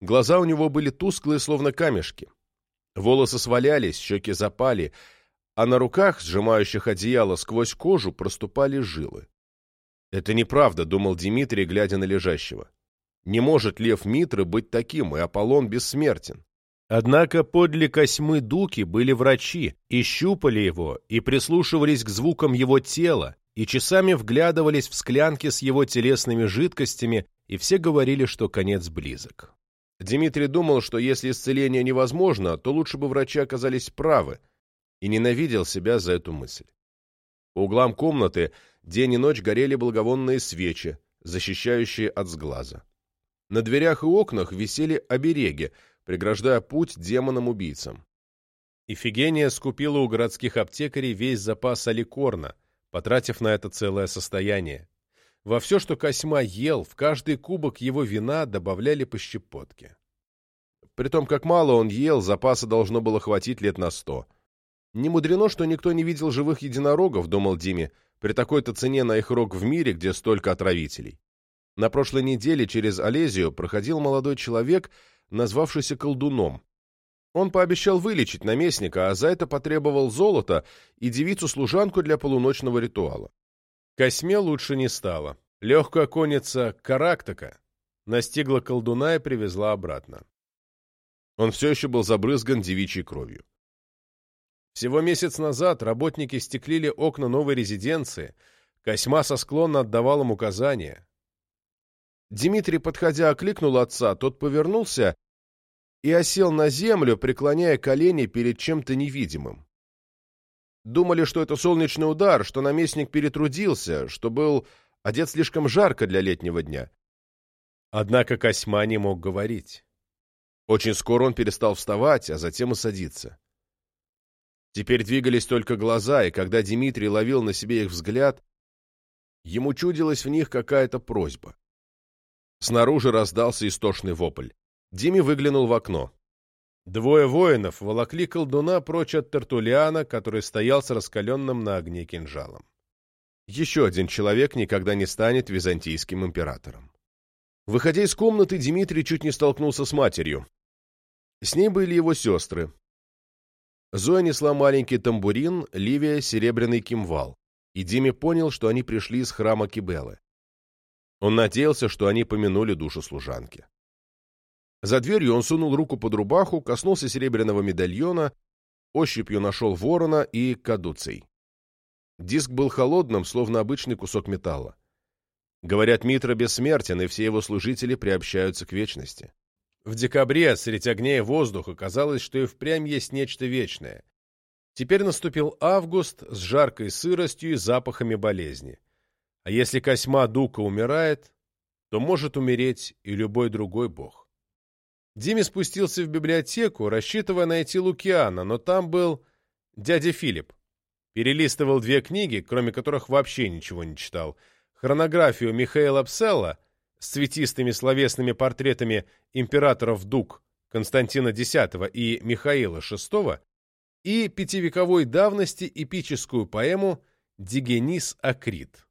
Глаза у него были тусклые, словно камешки. Волосы свалялись, щеки запали, а на руках, сжимающих одеяло сквозь кожу, проступали жилы. «Это неправда», — думал Дмитрий, глядя на лежащего. «Не может лев Митры быть таким, и Аполлон бессмертен. Однако подле косьмы Дуки были врачи, и щупали его, и прислушивались к звукам его тела, и часами вглядывались в склянки с его телесными жидкостями, и все говорили, что конец близок. Дмитрий думал, что если исцеление невозможно, то лучше бы врачи оказались правы, и ненавидел себя за эту мысль. По углам комнаты день и ночь горели благовонные свечи, защищающие от сглаза. На дверях и окнах висели обереги, преграждая путь демонам-убийцам. Ифигения скупила у городских аптекарей весь запас аликорна, потратив на это целое состояние. Во все, что Косьма ел, в каждый кубок его вина добавляли по щепотке. При том, как мало он ел, запаса должно было хватить лет на сто. Не мудрено, что никто не видел живых единорогов, думал Диме, при такой-то цене на их рог в мире, где столько отравителей. На прошлой неделе через Олезию проходил молодой человек, назвавшийся колдуном. Он пообещал вылечить наместника, а за это потребовал золота и девицу-служанку для полуночного ритуала. Косьме лучше не стало. Легкая конница Карактака настигла колдуна и привезла обратно. Он все еще был забрызган девичьей кровью. Всего месяц назад работники стеклили окна новой резиденции, Косьма со склона отдавал им указания. Дмитрий, подходя, окликнул отца, тот повернулся и осел на землю, преклоняя колени перед чем-то невидимым. Думали, что это солнечный удар, что наместник перетрудился, что был одет слишком жарко для летнего дня. Однако Косьма не мог говорить. Очень скоро он перестал вставать, а затем и садиться. Теперь двигались только глаза, и когда Дмитрий ловил на себе их взгляд, ему чудилась в них какая-то просьба. Снаружи раздался истошный вопль. Диме выглянул в окно. Двое воинов волокли колдуна прочь от Тертулиана, который стоял с раскаленным на огне кинжалом. Еще один человек никогда не станет византийским императором. Выходя из комнаты, Дмитрий чуть не столкнулся с матерью. С ней были его сестры. Зоя несла маленький тамбурин, Ливия — серебряный кимвал, и Диме понял, что они пришли из храма Кибелы. Он надеялся, что они помянули душу служанки. За дверью он сунул руку под рубаху, коснулся серебряного медальона, ощупью нашел ворона и кадуций. Диск был холодным, словно обычный кусок металла. Говорят, Митра бессмертен, и все его служители приобщаются к вечности. В декабре, среди огней воздуха, казалось, что и впрямь есть нечто вечное. Теперь наступил август с жаркой сыростью и запахами болезни. А если Косьма Дука умирает, то может умереть и любой другой бог. Диме спустился в библиотеку, рассчитывая найти Лукиана, но там был дядя Филипп. Перелистывал две книги, кроме которых вообще ничего не читал. Хронографию Михаила Пселла с цветистыми словесными портретами императоров Дук Константина X и Михаила VI и пятивековой давности эпическую поэму «Дигенис Акрит».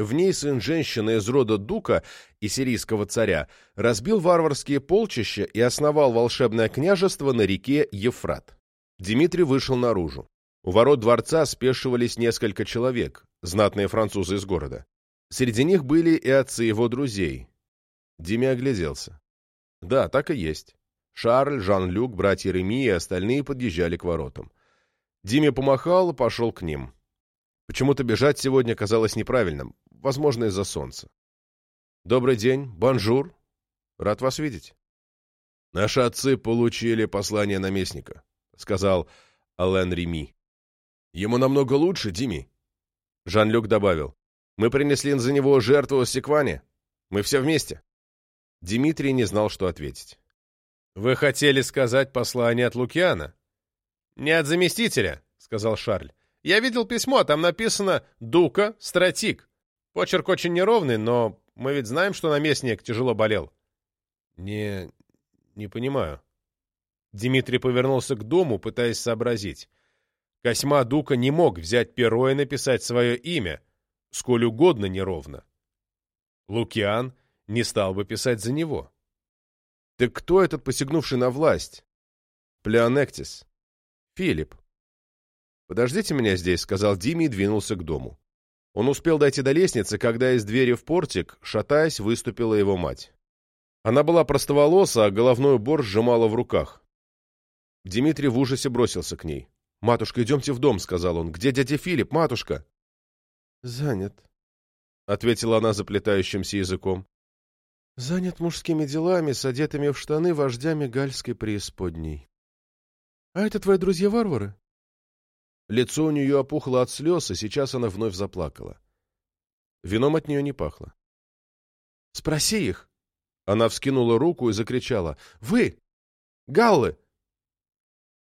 В ней сын женщины из рода Дука и сирийского царя разбил варварские полчища и основал волшебное княжество на реке Ефрат. Дмитрий вышел наружу. У ворот дворца спешивались несколько человек, знатные французы из города. Среди них были и отцы его друзей. Дими огляделся. Да, так и есть. Шарль, Жан-Люк, братья Реми и остальные подъезжали к воротам. Дими помахал и пошел к ним. Почему-то бежать сегодня казалось неправильным возможно, из-за солнца. «Добрый день, bonjour. Рад вас видеть». «Наши отцы получили послание наместника», — сказал Ален Реми. «Ему намного лучше, Дими». Жан-Люк добавил. «Мы принесли за него жертву Секване. Мы все вместе». Дмитрий не знал, что ответить. «Вы хотели сказать послание от Лукиана?» «Не от заместителя», — сказал Шарль. «Я видел письмо, там написано «Дука, стратик». Почерк очень неровный, но мы ведь знаем, что наместник тяжело болел. Не... не понимаю. Дмитрий повернулся к дому, пытаясь сообразить. Косьма Дука не мог взять перо и написать свое имя, сколь угодно неровно. Лукиан не стал бы писать за него. Так кто этот посягнувший на власть? Плеонектис. Филипп. «Подождите меня здесь», — сказал Диме и двинулся к дому. Он успел дойти до лестницы, когда из двери в портик, шатаясь, выступила его мать. Она была простоволоса, а головной убор сжимала в руках. Дмитрий в ужасе бросился к ней. «Матушка, идемте в дом», — сказал он. «Где дядя Филипп, матушка?» «Занят», — ответила она заплетающимся языком. «Занят мужскими делами, с одетыми в штаны вождями гальской преисподней». «А это твои друзья-варвары?» Лицо у нее опухло от слез, и сейчас она вновь заплакала. Вином от нее не пахло. «Спроси их!» Она вскинула руку и закричала. «Вы! Галлы!»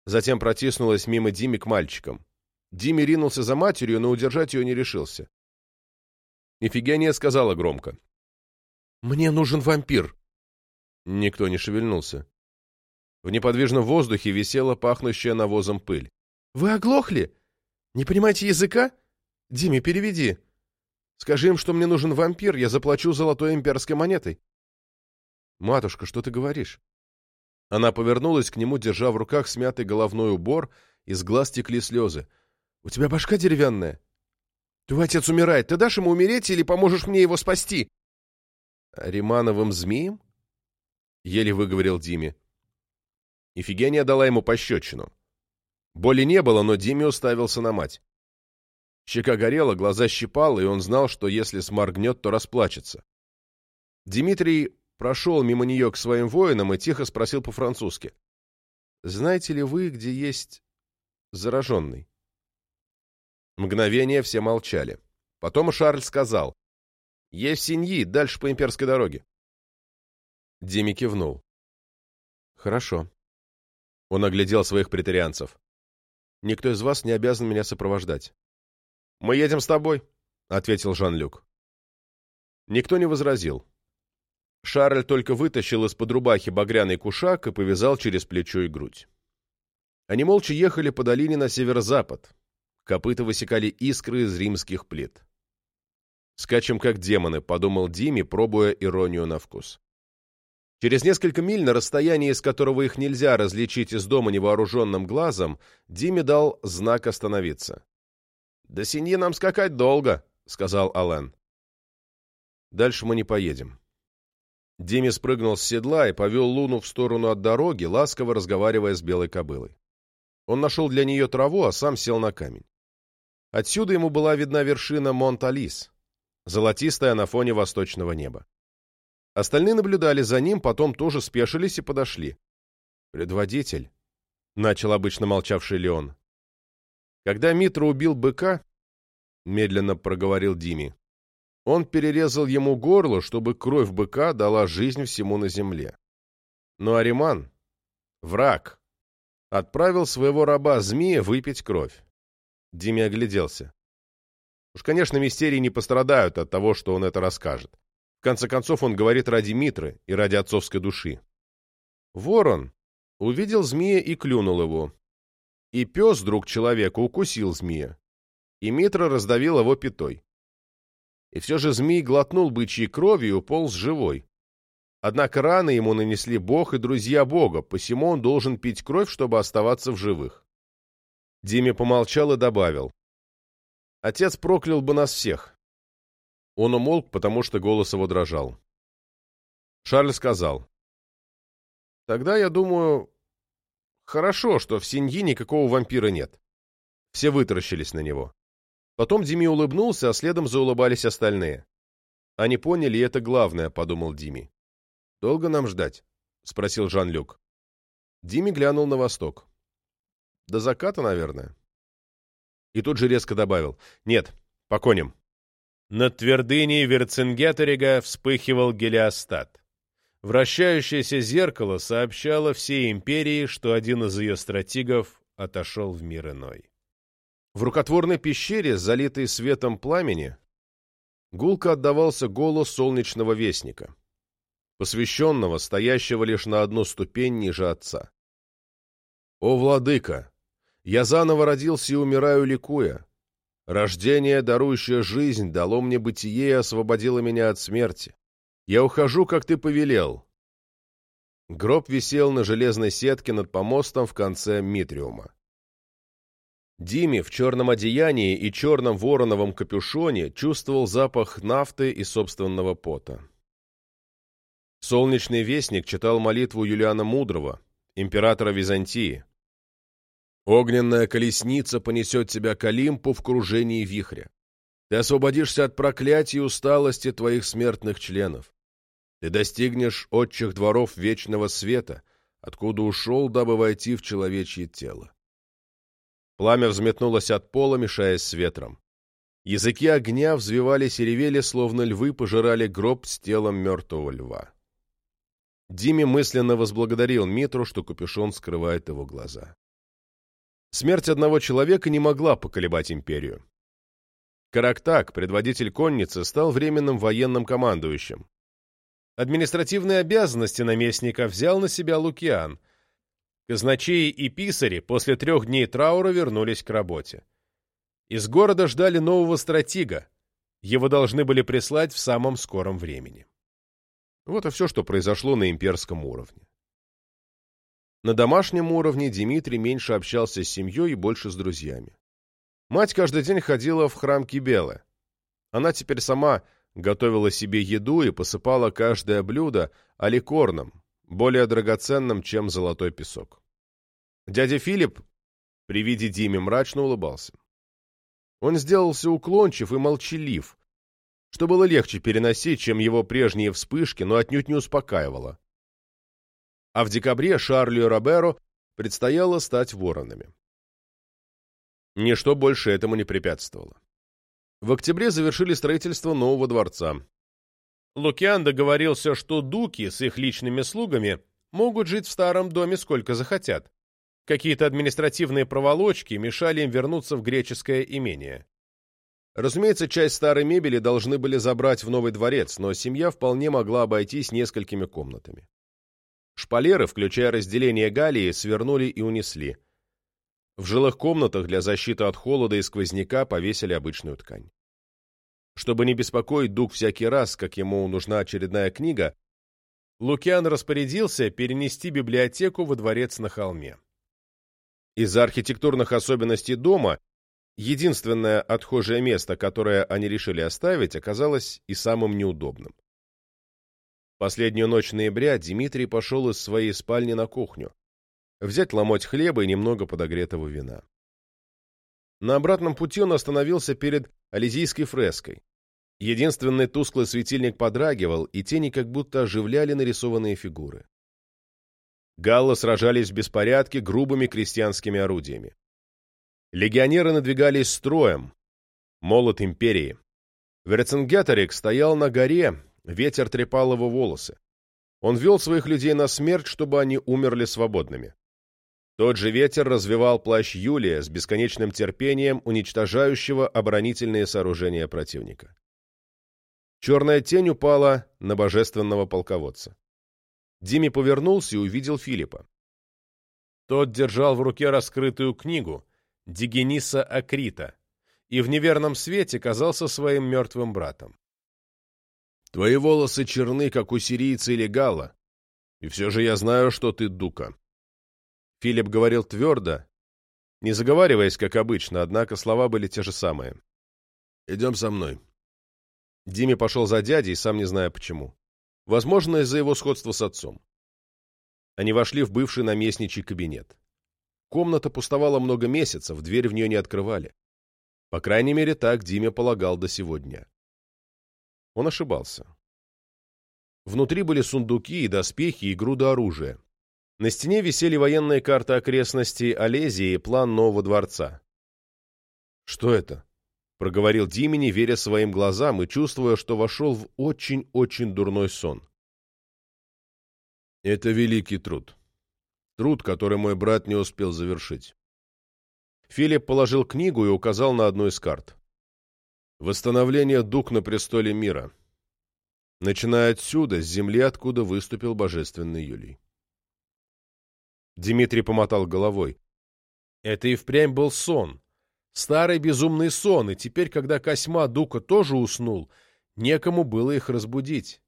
Затем протиснулась мимо Дими к мальчикам. Дими ринулся за матерью, но удержать ее не решился. Ифигения сказала громко. «Мне нужен вампир!» Никто не шевельнулся. В неподвижном воздухе висела пахнущая навозом пыль. «Вы оглохли? Не понимаете языка? Диме, переведи. Скажи им, что мне нужен вампир, я заплачу золотой имперской монетой». «Матушка, что ты говоришь?» Она повернулась к нему, держа в руках смятый головной убор, из глаз текли слезы. «У тебя башка деревянная? Твой отец умирает. Ты дашь ему умереть или поможешь мне его спасти?» «Римановым змеем?» — еле выговорил Диме. Ифигения дала ему пощечину. Боли не было, но Диме уставился на мать. Щека горела, глаза щипала, и он знал, что если сморгнет, то расплачется. Дмитрий прошел мимо нее к своим воинам и тихо спросил по-французски. «Знаете ли вы, где есть зараженный?» Мгновение все молчали. Потом Шарль сказал. «Есть Синьи, дальше по имперской дороге». Дими кивнул. «Хорошо». Он оглядел своих претарианцев. «Никто из вас не обязан меня сопровождать». «Мы едем с тобой», — ответил Жан-Люк. Никто не возразил. Шарль только вытащил из-под рубахи багряный кушак и повязал через плечо и грудь. Они молча ехали по долине на северо-запад. Копыта высекали искры из римских плит. «Скачем, как демоны», — подумал Дими, пробуя иронию на вкус. Через несколько миль, на расстоянии, с которого их нельзя различить из дома невооруженным глазом, Диме дал знак остановиться. «До синьи нам скакать долго», — сказал Ален. «Дальше мы не поедем». Диме спрыгнул с седла и повел Луну в сторону от дороги, ласково разговаривая с белой кобылой. Он нашел для нее траву, а сам сел на камень. Отсюда ему была видна вершина Монт-Алис, золотистая на фоне восточного неба. Остальные наблюдали за ним, потом тоже спешились и подошли. «Предводитель», — начал обычно молчавший Леон. «Когда Митра убил быка», — медленно проговорил Дими, он перерезал ему горло, чтобы кровь быка дала жизнь всему на земле. Но Ариман, враг, отправил своего раба змея выпить кровь. Дими огляделся. Уж, конечно, мистерии не пострадают от того, что он это расскажет. Конце концов, он говорит ради Митры и ради отцовской души. Ворон увидел змея и клюнул его. И пес, друг человека, укусил змея. И Митра раздавил его пятой. И все же змей глотнул бычьей крови и уполз живой. Однако раны ему нанесли Бог и друзья Бога, посему он должен пить кровь, чтобы оставаться в живых. Диме помолчал и добавил. Отец проклял бы нас всех. Он умолк, потому что голос его дрожал. Шарль сказал. Тогда, я думаю, хорошо, что в Синьи никакого вампира нет. Все вытаращились на него. Потом Дими улыбнулся, а следом заулыбались остальные. Они поняли, и это главное, подумал Дими. Долго нам ждать? спросил Жан-Люк. Дими глянул на восток. До заката, наверное. И тут же резко добавил. Нет, по коням. Над твердыней Верцингеторига вспыхивал гелиостат. Вращающееся зеркало сообщало всей империи, что один из ее стратегов отошел в мир иной. В рукотворной пещере, залитой светом пламени, гулко отдавался голос солнечного вестника, посвященного, стоящего лишь на одну ступень ниже отца. «О, владыка! Я заново родился и умираю, ликуя. Рождение, дарующее жизнь, дало мне бытие и освободило меня от смерти. Я ухожу, как ты повелел». Гроб висел на железной сетке над помостом в конце Митриума. Дими в черном одеянии и черном вороновом капюшоне чувствовал запах нафты и собственного пота. Солнечный вестник читал молитву Юлиана Мудрого, императора Византии. «Огненная колесница понесет тебя к Олимпу в кружении вихря. Ты освободишься от проклятий и усталости твоих смертных членов. Ты достигнешь отчих дворов вечного света, откуда ушел, дабы войти в человечье тело. Пламя взметнулось от пола, мешаясь с ветром. Языки огня взвивались и ревели, словно львы пожирали гроб с телом мертвого льва. Диме мысленно возблагодарил Митру, что капюшон скрывает его глаза. Смерть одного человека не могла поколебать империю. Карактак, предводитель конницы, стал временным военным командующим. Административные обязанности наместника взял на себя Лукиан. Казначеи и писари после трех дней траура вернулись к работе. Из города ждали нового стратега. Его должны были прислать в самом скором времени. Вот и все, что произошло на имперском уровне. На домашнем уровне Дмитрий меньше общался с семьей и больше с друзьями. Мать каждый день ходила в храм Кибелы. Она теперь сама готовила себе еду и посыпала каждое блюдо аликорном, более драгоценным, чем золотой песок. Дядя Филипп при виде Диме мрачно улыбался. Он сделался уклончив и молчалив, что было легче переносить, чем его прежние вспышки, но отнюдь не успокаивало. А в декабре Шарлю и Роберу предстояло стать воронами. Ничто больше этому не препятствовало. В октябре завершили строительство нового дворца. Лукиан договорился, что дуки с их личными слугами могут жить в старом доме сколько захотят. Какие-то административные проволочки мешали им вернуться в греческое имение. Разумеется, часть старой мебели должны были забрать в новый дворец, но семья вполне могла обойтись несколькими комнатами. Шпалеры, включая разделение Галлии, свернули и унесли. В жилых комнатах для защиты от холода и сквозняка повесили обычную ткань. Чтобы не беспокоить Дуг всякий раз, как ему нужна очередная книга, Лукиан распорядился перенести библиотеку во дворец на холме. Из-за архитектурных особенностей дома единственное отхожее место, которое они решили оставить, оказалось и самым неудобным. Последнюю ночь ноября Дмитрий пошел из своей спальни на кухню взять ломоть хлеба и немного подогретого вина. На обратном пути он остановился перед ализийской фреской. Единственный тусклый светильник подрагивал, и тени как будто оживляли нарисованные фигуры. Галлы сражались в беспорядке грубыми крестьянскими орудиями. Легионеры надвигались строем. Молот империи. Верцингеторик стоял на горе, ветер трепал его волосы. Он вел своих людей на смерть, чтобы они умерли свободными. Тот же ветер развивал плащ Юлия с бесконечным терпением уничтожающего оборонительные сооружения противника. Черная тень упала на божественного полководца. Дими повернулся и увидел Филиппа. Тот держал в руке раскрытую книгу Дигениса Акрита и в неверном свете казался своим мертвым братом. «Твои волосы черны, как у сирийца или гала, и все же я знаю, что ты дука», Филипп говорил твердо, не заговариваясь, как обычно, однако слова были те же самые. «Идем со мной». Диме пошел за дядей, сам не зная почему. Возможно, из-за его сходства с отцом. Они вошли в бывший наместничий кабинет. Комната пустовала много месяцев, дверь в нее не открывали. По крайней мере, так Диме полагал до сегодня. Он ошибался. Внутри были сундуки и доспехи и груда оружия. На стене висели военные карты окрестностей Олезии и план нового дворца. «Что это?» — проговорил Диме, не веря своим глазам и чувствуя, что вошел в очень-очень дурной сон. «Это великий труд. Труд, который мой брат не успел завершить». Филипп положил книгу и указал на одну из карт. «Восстановление дух на престоле мира. Начиная отсюда, с земли, откуда выступил божественный Юлий». Дмитрий помотал головой. Это и впрямь был сон. Старый безумный сон, и теперь, когда Косьма Дука тоже уснул, некому было их разбудить.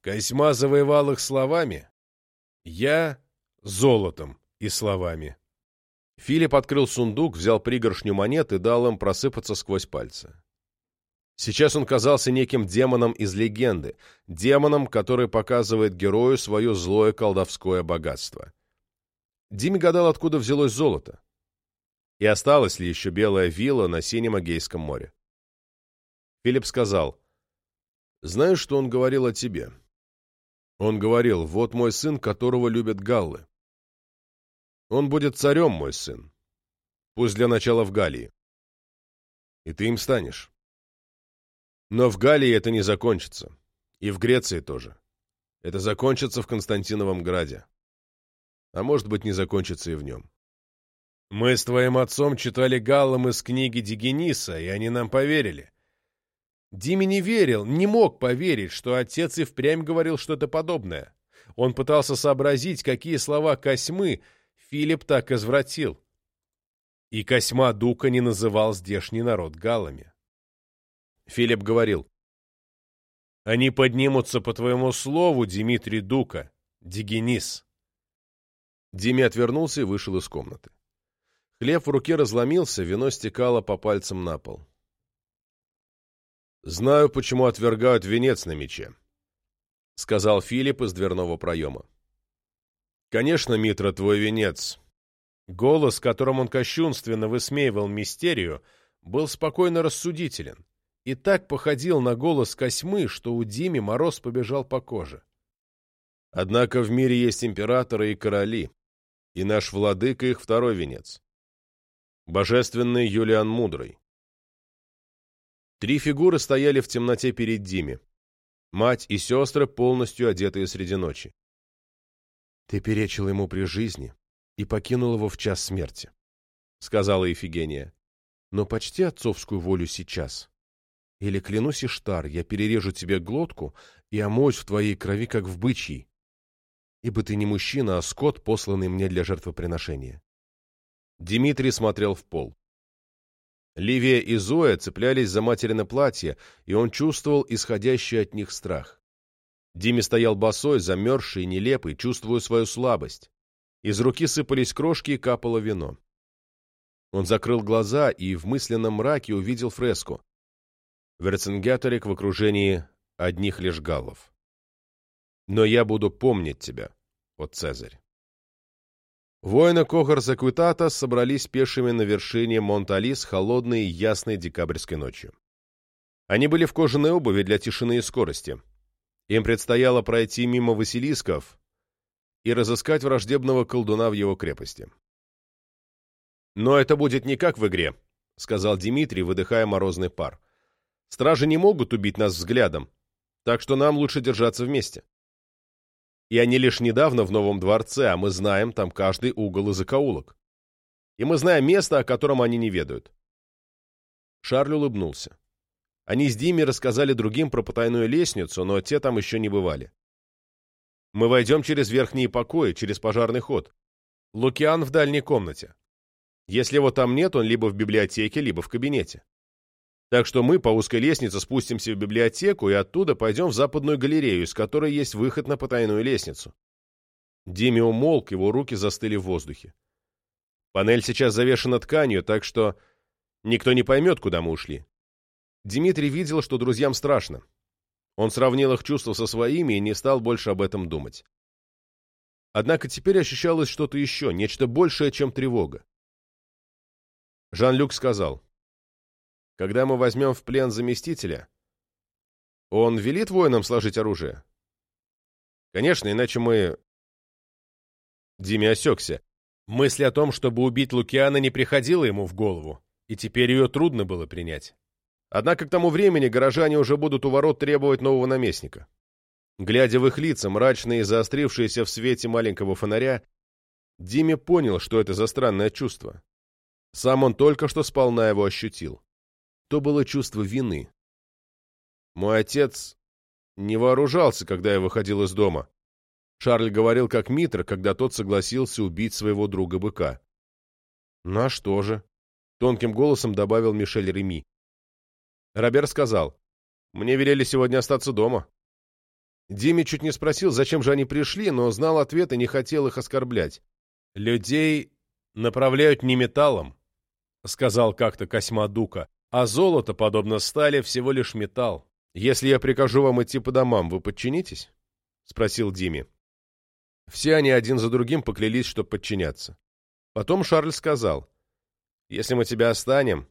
Косьма завоевал их словами. Я — золотом и словами. Филипп открыл сундук, взял пригоршню монет и дал им просыпаться сквозь пальцы. Сейчас он казался неким демоном из легенды, демоном, который показывает герою свое злое колдовское богатство. Диме гадал, откуда взялось золото. И осталась ли еще белая вилла на синем Агейском море. Филипп сказал, «Знаешь, что он говорил о тебе?» Он говорил, «Вот мой сын, которого любят галлы. Он будет царем, мой сын. Пусть для начала в Галлии. И ты им станешь. Но в Галлии это не закончится. И в Греции тоже. Это закончится в Константиновом граде. А может быть, не закончится и в нем. Мы с твоим отцом читали галлам из книги Дигениса, и они нам поверили. Диме не верил, не мог поверить, что отец и впрямь говорил что-то подобное. Он пытался сообразить, какие слова Косьмы Филипп так извратил. И Косьма Дука не называл здешний народ галами. Филипп говорил, «Они поднимутся по твоему слову, Дмитрий Дука, Дигенис». Диме отвернулся и вышел из комнаты. Хлеб в руке разломился, вино стекало по пальцам на пол. «Знаю, почему отвергают венец на мече», — сказал Филипп из дверного проема. «Конечно, Митра, твой венец». Голос, которым он кощунственно высмеивал мистерию, был спокойно рассудителен и так походил на голос Косьмы, что у Дими мороз побежал по коже. Однако в мире есть императоры и короли, и наш владыка их второй венец. Божественный Юлиан Мудрый. Три фигуры стояли в темноте перед Диме. Мать и сестры, полностью одетые среди ночи. «Ты перечил ему при жизни и покинул его в час смерти», — сказала Ефигения. «Но почти отцовскую волю сейчас. Или, клянусь Иштар, я перережу тебе глотку и омоюсь в твоей крови, как в бычьей, ибо ты не мужчина, а скот, посланный мне для жертвоприношения». Дмитрий смотрел в пол. Ливия и Зоя цеплялись за материно платье, и он чувствовал исходящий от них страх. Диме стоял босой, замерзший нелепый, чувствуя свою слабость. Из руки сыпались крошки и капало вино. Он закрыл глаза и в мысленном мраке увидел фреску. Верцингяторик в окружении одних лишь галлов. «Но я буду помнить тебя, о Цезарь». Воины Кохар-Заквитата собрались пешими на вершине Монт-Алис холодной и ясной декабрьской ночью. Они были в кожаной обуви для тишины и скорости. Им предстояло пройти мимо Василисков и разыскать враждебного колдуна в его крепости. «Но это будет не как в игре», — сказал Дмитрий, выдыхая морозный пар. «Стражи не могут убить нас взглядом, так что нам лучше держаться вместе. И они лишь недавно в новом дворце, а мы знаем там каждый угол и закоулок. И мы знаем место, о котором они не ведают. Шарль улыбнулся. Они с Дими рассказали другим про потайную лестницу, но те там еще не бывали. Мы войдем через верхние покои, через пожарный ход. Лукиан в дальней комнате. Если его там нет, он либо в библиотеке, либо в кабинете. Так что мы по узкой лестнице спустимся в библиотеку и оттуда пойдем в западную галерею, из которой есть выход на потайную лестницу. Диме умолк, его руки застыли в воздухе. Панель сейчас завешена тканью, так что никто не поймет, куда мы ушли. Дмитрий видел, что друзьям страшно. Он сравнил их чувства со своими и не стал больше об этом думать. Однако теперь ощущалось что-то еще, нечто большее, чем тревога. Жан-Люк сказал, когда мы возьмем в плен заместителя, он велит воинам сложить оружие? Конечно, иначе мы... Диме осекся. Мысль о том, чтобы убить Лукиана, не приходила ему в голову, и теперь ее трудно было принять. Однако к тому времени горожане уже будут у ворот требовать нового наместника. Глядя в их лица, мрачные и заострившиеся в свете маленького фонаря, Диме понял, что это за странное чувство. Сам он только что сполна его ощутил то было чувство вины. Мой отец не вооружался, когда я выходил из дома. Шарль говорил как Митр, когда тот согласился убить своего друга-быка. «Ну а что же?» — тонким голосом добавил Мишель Реми. Робер сказал, «Мне велели сегодня остаться дома». Диме чуть не спросил, зачем же они пришли, но знал ответ и не хотел их оскорблять. «Людей направляют не металлом», — сказал как-то Косьма Дука, а золото, подобно стали, всего лишь металл. Если я прикажу вам идти по домам, вы подчинитесь? — спросил Дими. Все они один за другим поклялись, что подчинятся. Потом Шарль сказал, «Если мы тебя останем,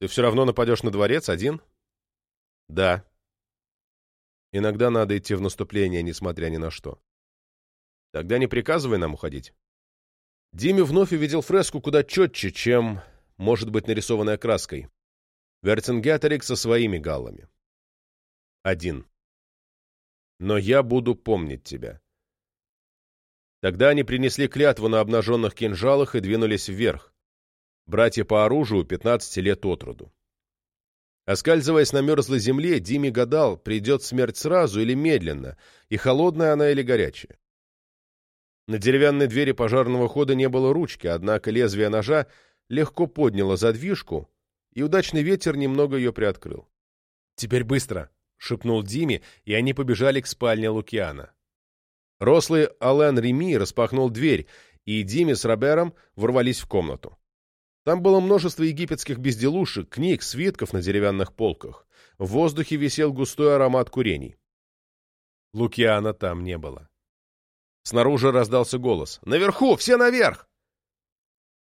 ты все равно нападешь на дворец один?» «Да». «Иногда надо идти в наступление, несмотря ни на что». «Тогда не приказывай нам уходить». Диме вновь увидел фреску куда четче, чем может быть нарисованная краской. Вертингеторик со своими галлами. Один. Но я буду помнить тебя. Тогда они принесли клятву на обнаженных кинжалах и двинулись вверх. Братья по оружию 15 лет от роду. Оскальзываясь на мерзлой земле, Диме гадал, придет смерть сразу или медленно, и холодная она или горячая. На деревянной двери пожарного хода не было ручки, однако лезвие ножа легко подняло задвижку, и удачный ветер немного ее приоткрыл. «Теперь быстро!» — шепнул Диме, и они побежали к спальне Лукиана. Рослый Ален Реми распахнул дверь, и Диме с Робером ворвались в комнату. Там было множество египетских безделушек, книг, свитков на деревянных полках. В воздухе висел густой аромат курений. Лукиана там не было. Снаружи раздался голос. «Наверху! Все наверх!»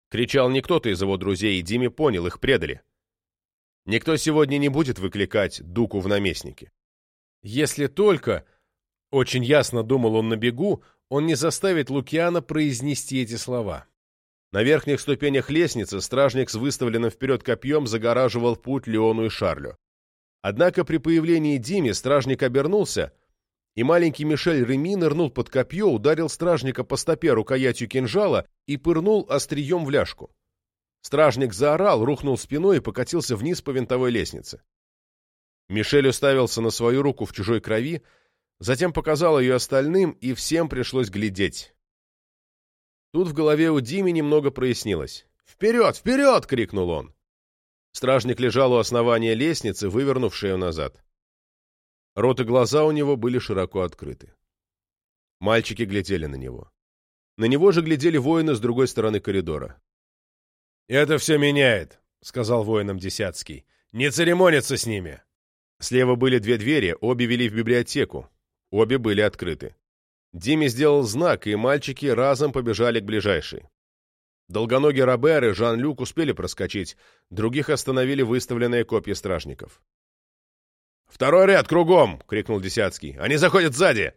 Кричал не кто-то из его друзей, и Диме понял, их предали. Никто сегодня не будет выкликать Дуку в наместнике. Если только очень ясно думал он на бегу, он не заставит Лукиана произнести эти слова. На верхних ступенях лестницы стражник с выставленным вперед копьем загораживал путь Леону и Шарлю. Однако при появлении Диме стражник обернулся, и маленький Мишель Реми нырнул под копье, ударил стражника по стопе рукоятью кинжала и пырнул острием в ляжку. Стражник заорал, рухнул спиной и покатился вниз по винтовой лестнице. Мишель уставился на свою руку в чужой крови, Затем показал ее остальным, и всем пришлось глядеть. Тут в голове у Дими немного прояснилось. «Вперед! Вперед!» — крикнул он. Стражник лежал у основания лестницы, вывернув шею назад. Рот и глаза у него были широко открыты. Мальчики глядели на него. На него же глядели воины с другой стороны коридора. «Это все меняет», — сказал воинам Десятский. «Не церемониться с ними». Слева были две двери, обе вели в библиотеку. Обе были открыты. Диме сделал знак, и мальчики разом побежали к ближайшей. Долгоногий Робер и Жан-Люк успели проскочить, других остановили выставленные копья стражников. «Второй ряд, кругом!» — крикнул Десятский. «Они заходят сзади!»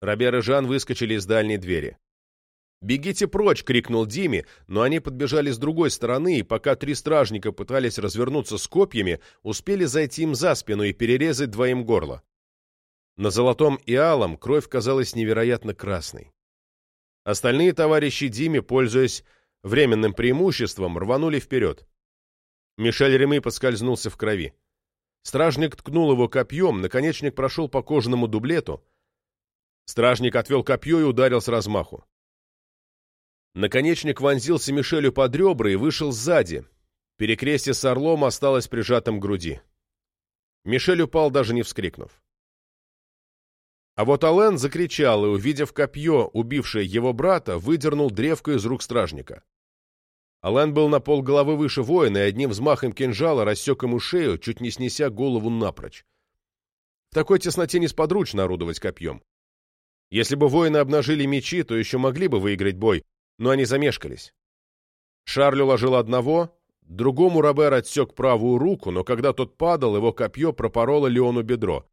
Робер и Жан выскочили из дальней двери. «Бегите прочь!» — крикнул Диме, но они подбежали с другой стороны, и пока три стражника пытались развернуться с копьями, успели зайти им за спину и перерезать двоим горло. На золотом и алом кровь казалась невероятно красной. Остальные товарищи Диме, пользуясь временным преимуществом, рванули вперед. Мишель Рemy подскользнулся в крови. Стражник ткнул его копьем, наконечник прошел по кожаному дублету. Стражник отвел копье и ударил с размаху. Наконечник вонзился Мишелю под ребра и вышел сзади. Перекрестие с орлом осталось прижатым к груди. Мишель упал, даже не вскрикнув. А вот Ален закричал и, увидев копье, убившее его брата, выдернул древко из рук стражника. Ален был на пол головы выше воина и одним взмахом кинжала рассек ему шею, чуть не снеся голову напрочь. В такой тесноте несподручно орудовать копьем. Если бы воины обнажили мечи, то еще могли бы выиграть бой, но они замешкались. Шарль уложил одного, другому Робер отсек правую руку, но когда тот падал, его копье пропороло Леону бедро.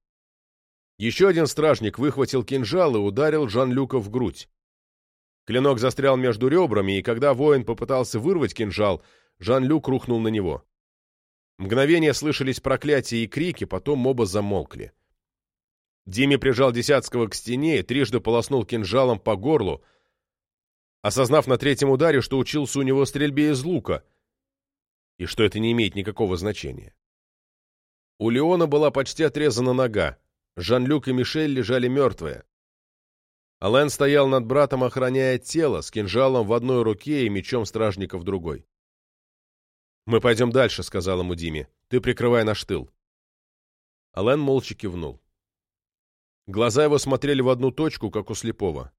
Еще один стражник выхватил кинжал и ударил Жан-Люка в грудь. Клинок застрял между ребрами, и когда воин попытался вырвать кинжал, Жан-Люк рухнул на него. Мгновение слышались проклятия и крики, потом оба замолкли. Диме прижал Десятского к стене и трижды полоснул кинжалом по горлу, осознав на третьем ударе, что учился у него стрельбе из лука, и что это не имеет никакого значения. У Леона была почти отрезана нога, Жан-Люк и Мишель лежали мертвые. Ален стоял над братом, охраняя тело, с кинжалом в одной руке и мечом стражника в другой. «Мы пойдем дальше», — сказал ему Диме. «Ты прикрывай наш тыл». Ален молча кивнул. Глаза его смотрели в одну точку, как у слепого.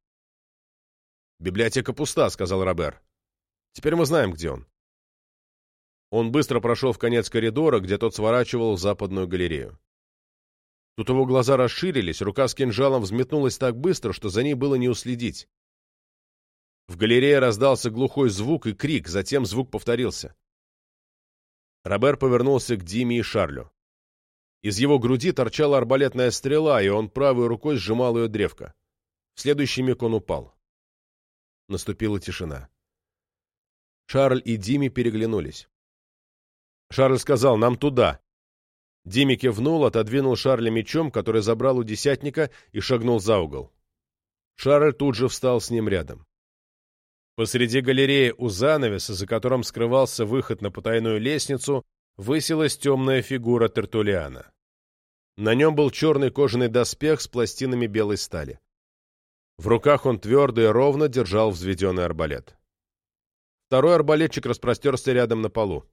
«Библиотека пуста», — сказал Робер. «Теперь мы знаем, где он». Он быстро прошел в конец коридора, где тот сворачивал в западную галерею. Тут его глаза расширились, рука с кинжалом взметнулась так быстро, что за ней было не уследить. В галерее раздался глухой звук и крик, затем звук повторился. Робер повернулся к Диме и Шарлю. Из его груди торчала арбалетная стрела, и он правой рукой сжимал ее древко. В следующий миг он упал. Наступила тишина. Шарль и Дими переглянулись. Шарль сказал «нам туда». Дими кивнул, отодвинул Шарля мечом, который забрал у десятника, и шагнул за угол. Шарль тут же встал с ним рядом. Посреди галереи у занавеса, за которым скрывался выход на потайную лестницу, высилась темная фигура Тертулиана. На нем был черный кожаный доспех с пластинами белой стали. В руках он твердо и ровно держал взведенный арбалет. Второй арбалетчик распростерся рядом на полу.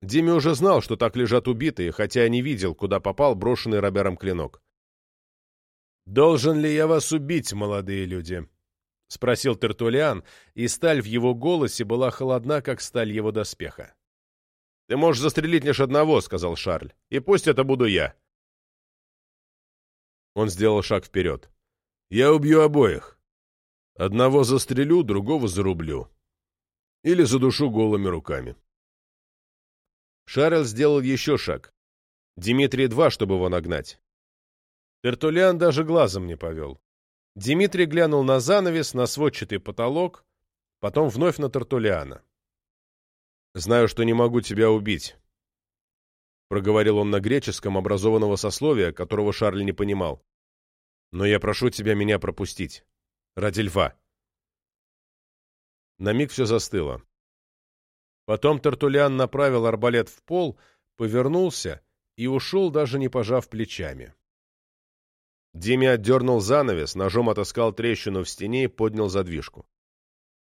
Диме уже знал, что так лежат убитые, хотя не видел, куда попал брошенный Робером клинок. «Должен ли я вас убить, молодые люди?» — спросил Тертулиан, и сталь в его голосе была холодна, как сталь его доспеха. «Ты можешь застрелить лишь одного», — сказал Шарль, — «и пусть это буду я». Он сделал шаг вперед. «Я убью обоих. Одного застрелю, другого зарублю. Или задушу голыми руками». Шарль сделал еще шаг. Дмитрий два, чтобы его нагнать. Тертулиан даже глазом не повел. Дмитрий глянул на занавес, на сводчатый потолок, потом вновь на Тартулиана. «Знаю, что не могу тебя убить», — проговорил он на греческом, образованного сословия, которого Шарль не понимал. «Но я прошу тебя меня пропустить. Ради льва». На миг все застыло. Потом Тартулиан направил арбалет в пол, повернулся и ушел, даже не пожав плечами. Дими отдернул занавес, ножом отыскал трещину в стене и поднял задвижку.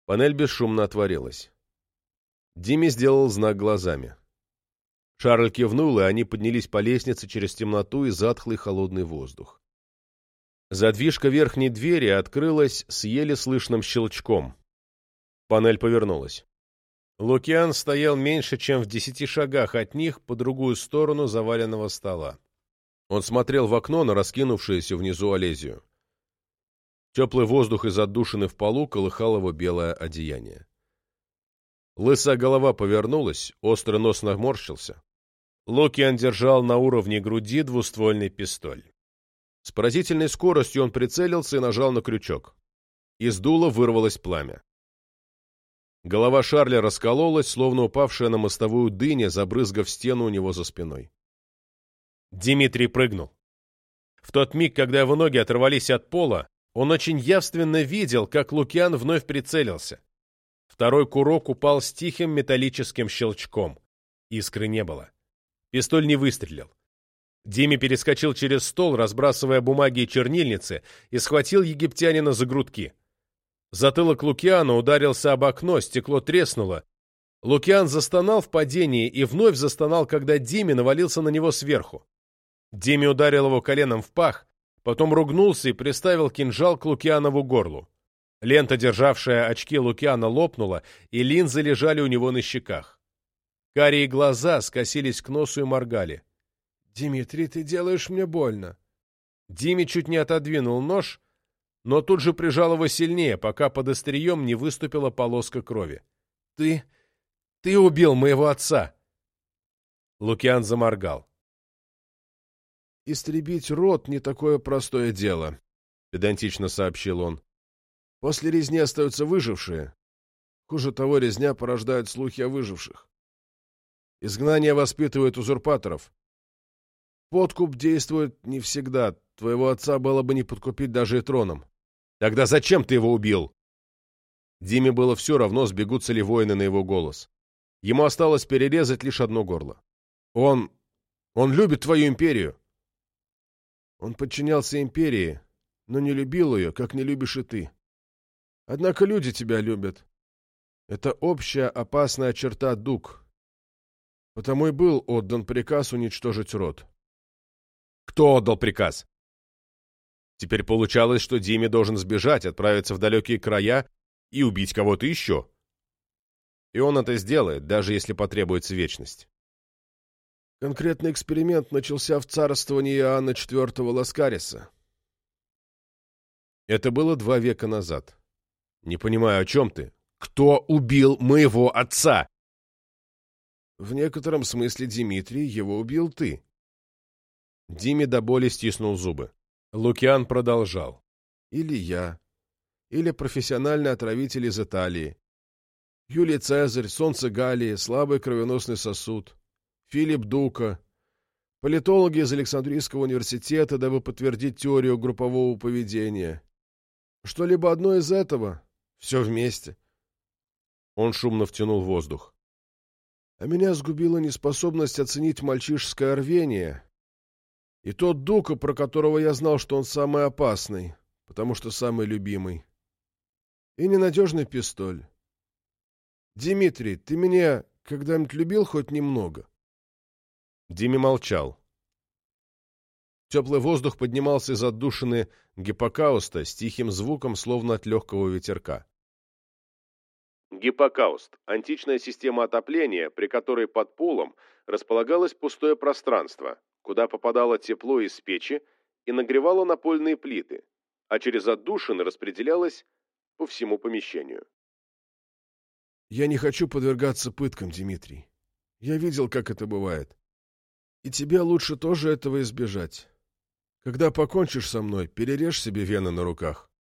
Панель бесшумно отворилась. Дими сделал знак глазами. Шарль кивнул, и они поднялись по лестнице через темноту и затхлый холодный воздух. Задвижка верхней двери открылась с еле слышным щелчком. Панель повернулась. Лукиан стоял меньше, чем в десяти шагах от них по другую сторону заваленного стола. Он смотрел в окно на раскинувшуюся внизу Олезию. Теплый воздух из отдушины в полу колыхал его белое одеяние. Лысая голова повернулась, острый нос наморщился. Локиан держал на уровне груди двуствольный пистоль. С поразительной скоростью он прицелился и нажал на крючок. Из дула вырвалось пламя. Голова Шарля раскололась, словно упавшая на мостовую дыня, забрызгав стену у него за спиной. Дмитрий прыгнул. В тот миг, когда его ноги оторвались от пола, он очень явственно видел, как Лукиан вновь прицелился. Второй курок упал с тихим металлическим щелчком. Искры не было. Пистоль не выстрелил. Диме перескочил через стол, разбрасывая бумаги и чернильницы, и схватил египтянина за грудки. Затылок Лукиана ударился об окно, стекло треснуло. Лукиан застонал в падении и вновь застонал, когда Диме навалился на него сверху. Дими ударил его коленом в пах, потом ругнулся и приставил кинжал к Лукианову горлу. Лента, державшая очки Лукиана, лопнула, и линзы лежали у него на щеках. Карие глаза скосились к носу и моргали. «Димитрий, ты делаешь мне больно». Дими чуть не отодвинул нож, но тут же прижал его сильнее, пока под острием не выступила полоска крови. «Ты... ты убил моего отца!» Лукиан заморгал. «Истребить род — не такое простое дело», — педантично сообщил он. «После резни остаются выжившие. Хуже того, резня порождает слухи о выживших. Изгнание воспитывает узурпаторов. Подкуп действует не всегда. Твоего отца было бы не подкупить даже и троном. Тогда зачем ты его убил?» Диме было все равно, сбегутся ли воины на его голос. Ему осталось перерезать лишь одно горло. «Он... он любит твою империю. Он подчинялся империи, но не любил ее, как не любишь и ты. Однако люди тебя любят. Это общая опасная черта дуг. Потому и был отдан приказ уничтожить род. Кто отдал приказ? Теперь получалось, что Диме должен сбежать, отправиться в далекие края и убить кого-то еще. И он это сделает, даже если потребуется вечность. Конкретный эксперимент начался в царствовании Иоанна IV Ласкариса. Это было два века назад. Не понимаю, о чем ты? Кто убил моего отца? В некотором смысле, Дмитрий, его убил ты. Диме до боли стиснул зубы. Лукиан продолжал. Или я. или профессиональный отравитель из Италии. Юлий Цезарь, Солнце Галлии, слабый кровеносный сосуд. Филипп Дука. Политологи из Александрийского университета, дабы подтвердить теорию группового поведения. Что-либо одно из этого. Все вместе. Он шумно втянул воздух. А меня сгубила неспособность оценить мальчишеское рвение. И тот Дука, про которого я знал, что он самый опасный, потому что самый любимый. И ненадежный пистоль. Дмитрий, ты меня когда-нибудь любил хоть немного? Диме молчал. Теплый воздух поднимался из отдушины гиппокауста с тихим звуком, словно от легкого ветерка. Гиппокауст – античная система отопления, при которой под полом располагалось пустое пространство, куда попадало тепло из печи и нагревало напольные плиты, а через отдушины распределялось по всему помещению. Я не хочу подвергаться пыткам, Дмитрий. Я видел, как это бывает. И тебе лучше тоже этого избежать. Когда покончишь со мной, перережь себе вены на руках.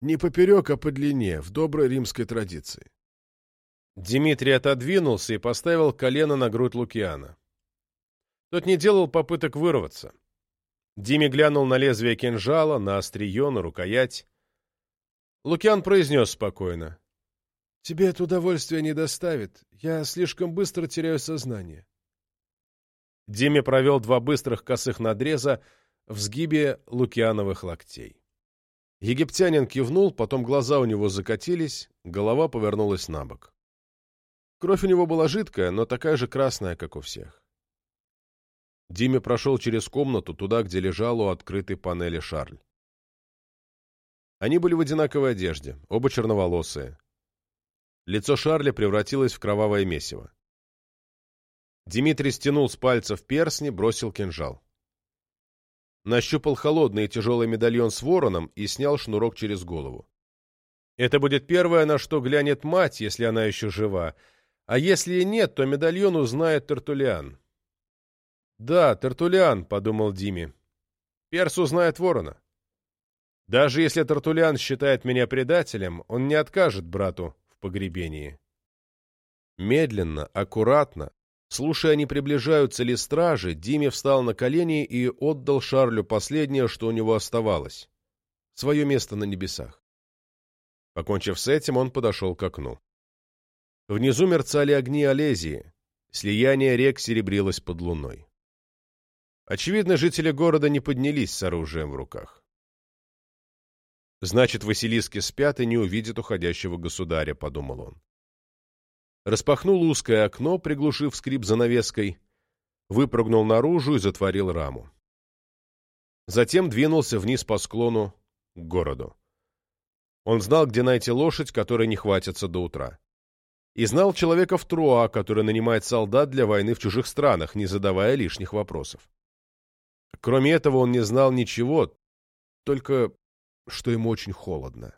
Не поперек, а по длине, в доброй римской традиции. Дмитрий отодвинулся и поставил колено на грудь Лукиана. Тот не делал попыток вырваться. Диме глянул на лезвие кинжала, на острие, на рукоять. Лукиан произнес спокойно. — Тебе это удовольствие не доставит. Я слишком быстро теряю сознание. Диме провел два быстрых косых надреза в сгибе лукиановых локтей. Египтянин кивнул, потом глаза у него закатились, голова повернулась на бок. Кровь у него была жидкая, но такая же красная, как у всех. Диме прошел через комнату, туда, где лежал у открытой панели Шарль. Они были в одинаковой одежде, оба черноволосые. Лицо Шарля превратилось в кровавое месиво. Дмитрий стянул с пальцев персни, бросил кинжал. Нащупал холодный и тяжелый медальон с вороном и снял шнурок через голову. Это будет первое, на что глянет мать, если она еще жива, а если и нет, то медальон узнает Тертулиан. «Да, Тертулиан», — подумал Диме. «Перс узнает ворона. Даже если Тертулиан считает меня предателем, он не откажет брату в погребении». Медленно, аккуратно, слушая, не приближаются ли стражи, Диме встал на колени и отдал Шарлю последнее, что у него оставалось — свое место на небесах. Покончив с этим, он подошел к окну. Внизу мерцали огни Олезии, слияние рек серебрилось под луной. Очевидно, жители города не поднялись с оружием в руках. Значит, Василиски спят и не увидят уходящего государя, — подумал он. Распахнул узкое окно, приглушив скрип занавеской, выпрыгнул наружу и затворил раму. Затем двинулся вниз по склону к городу. Он знал, где найти лошадь, которой не хватится до утра. И знал человека в Труа, который нанимает солдат для войны в чужих странах, не задавая лишних вопросов. Кроме этого, он не знал ничего, только что ему очень холодно.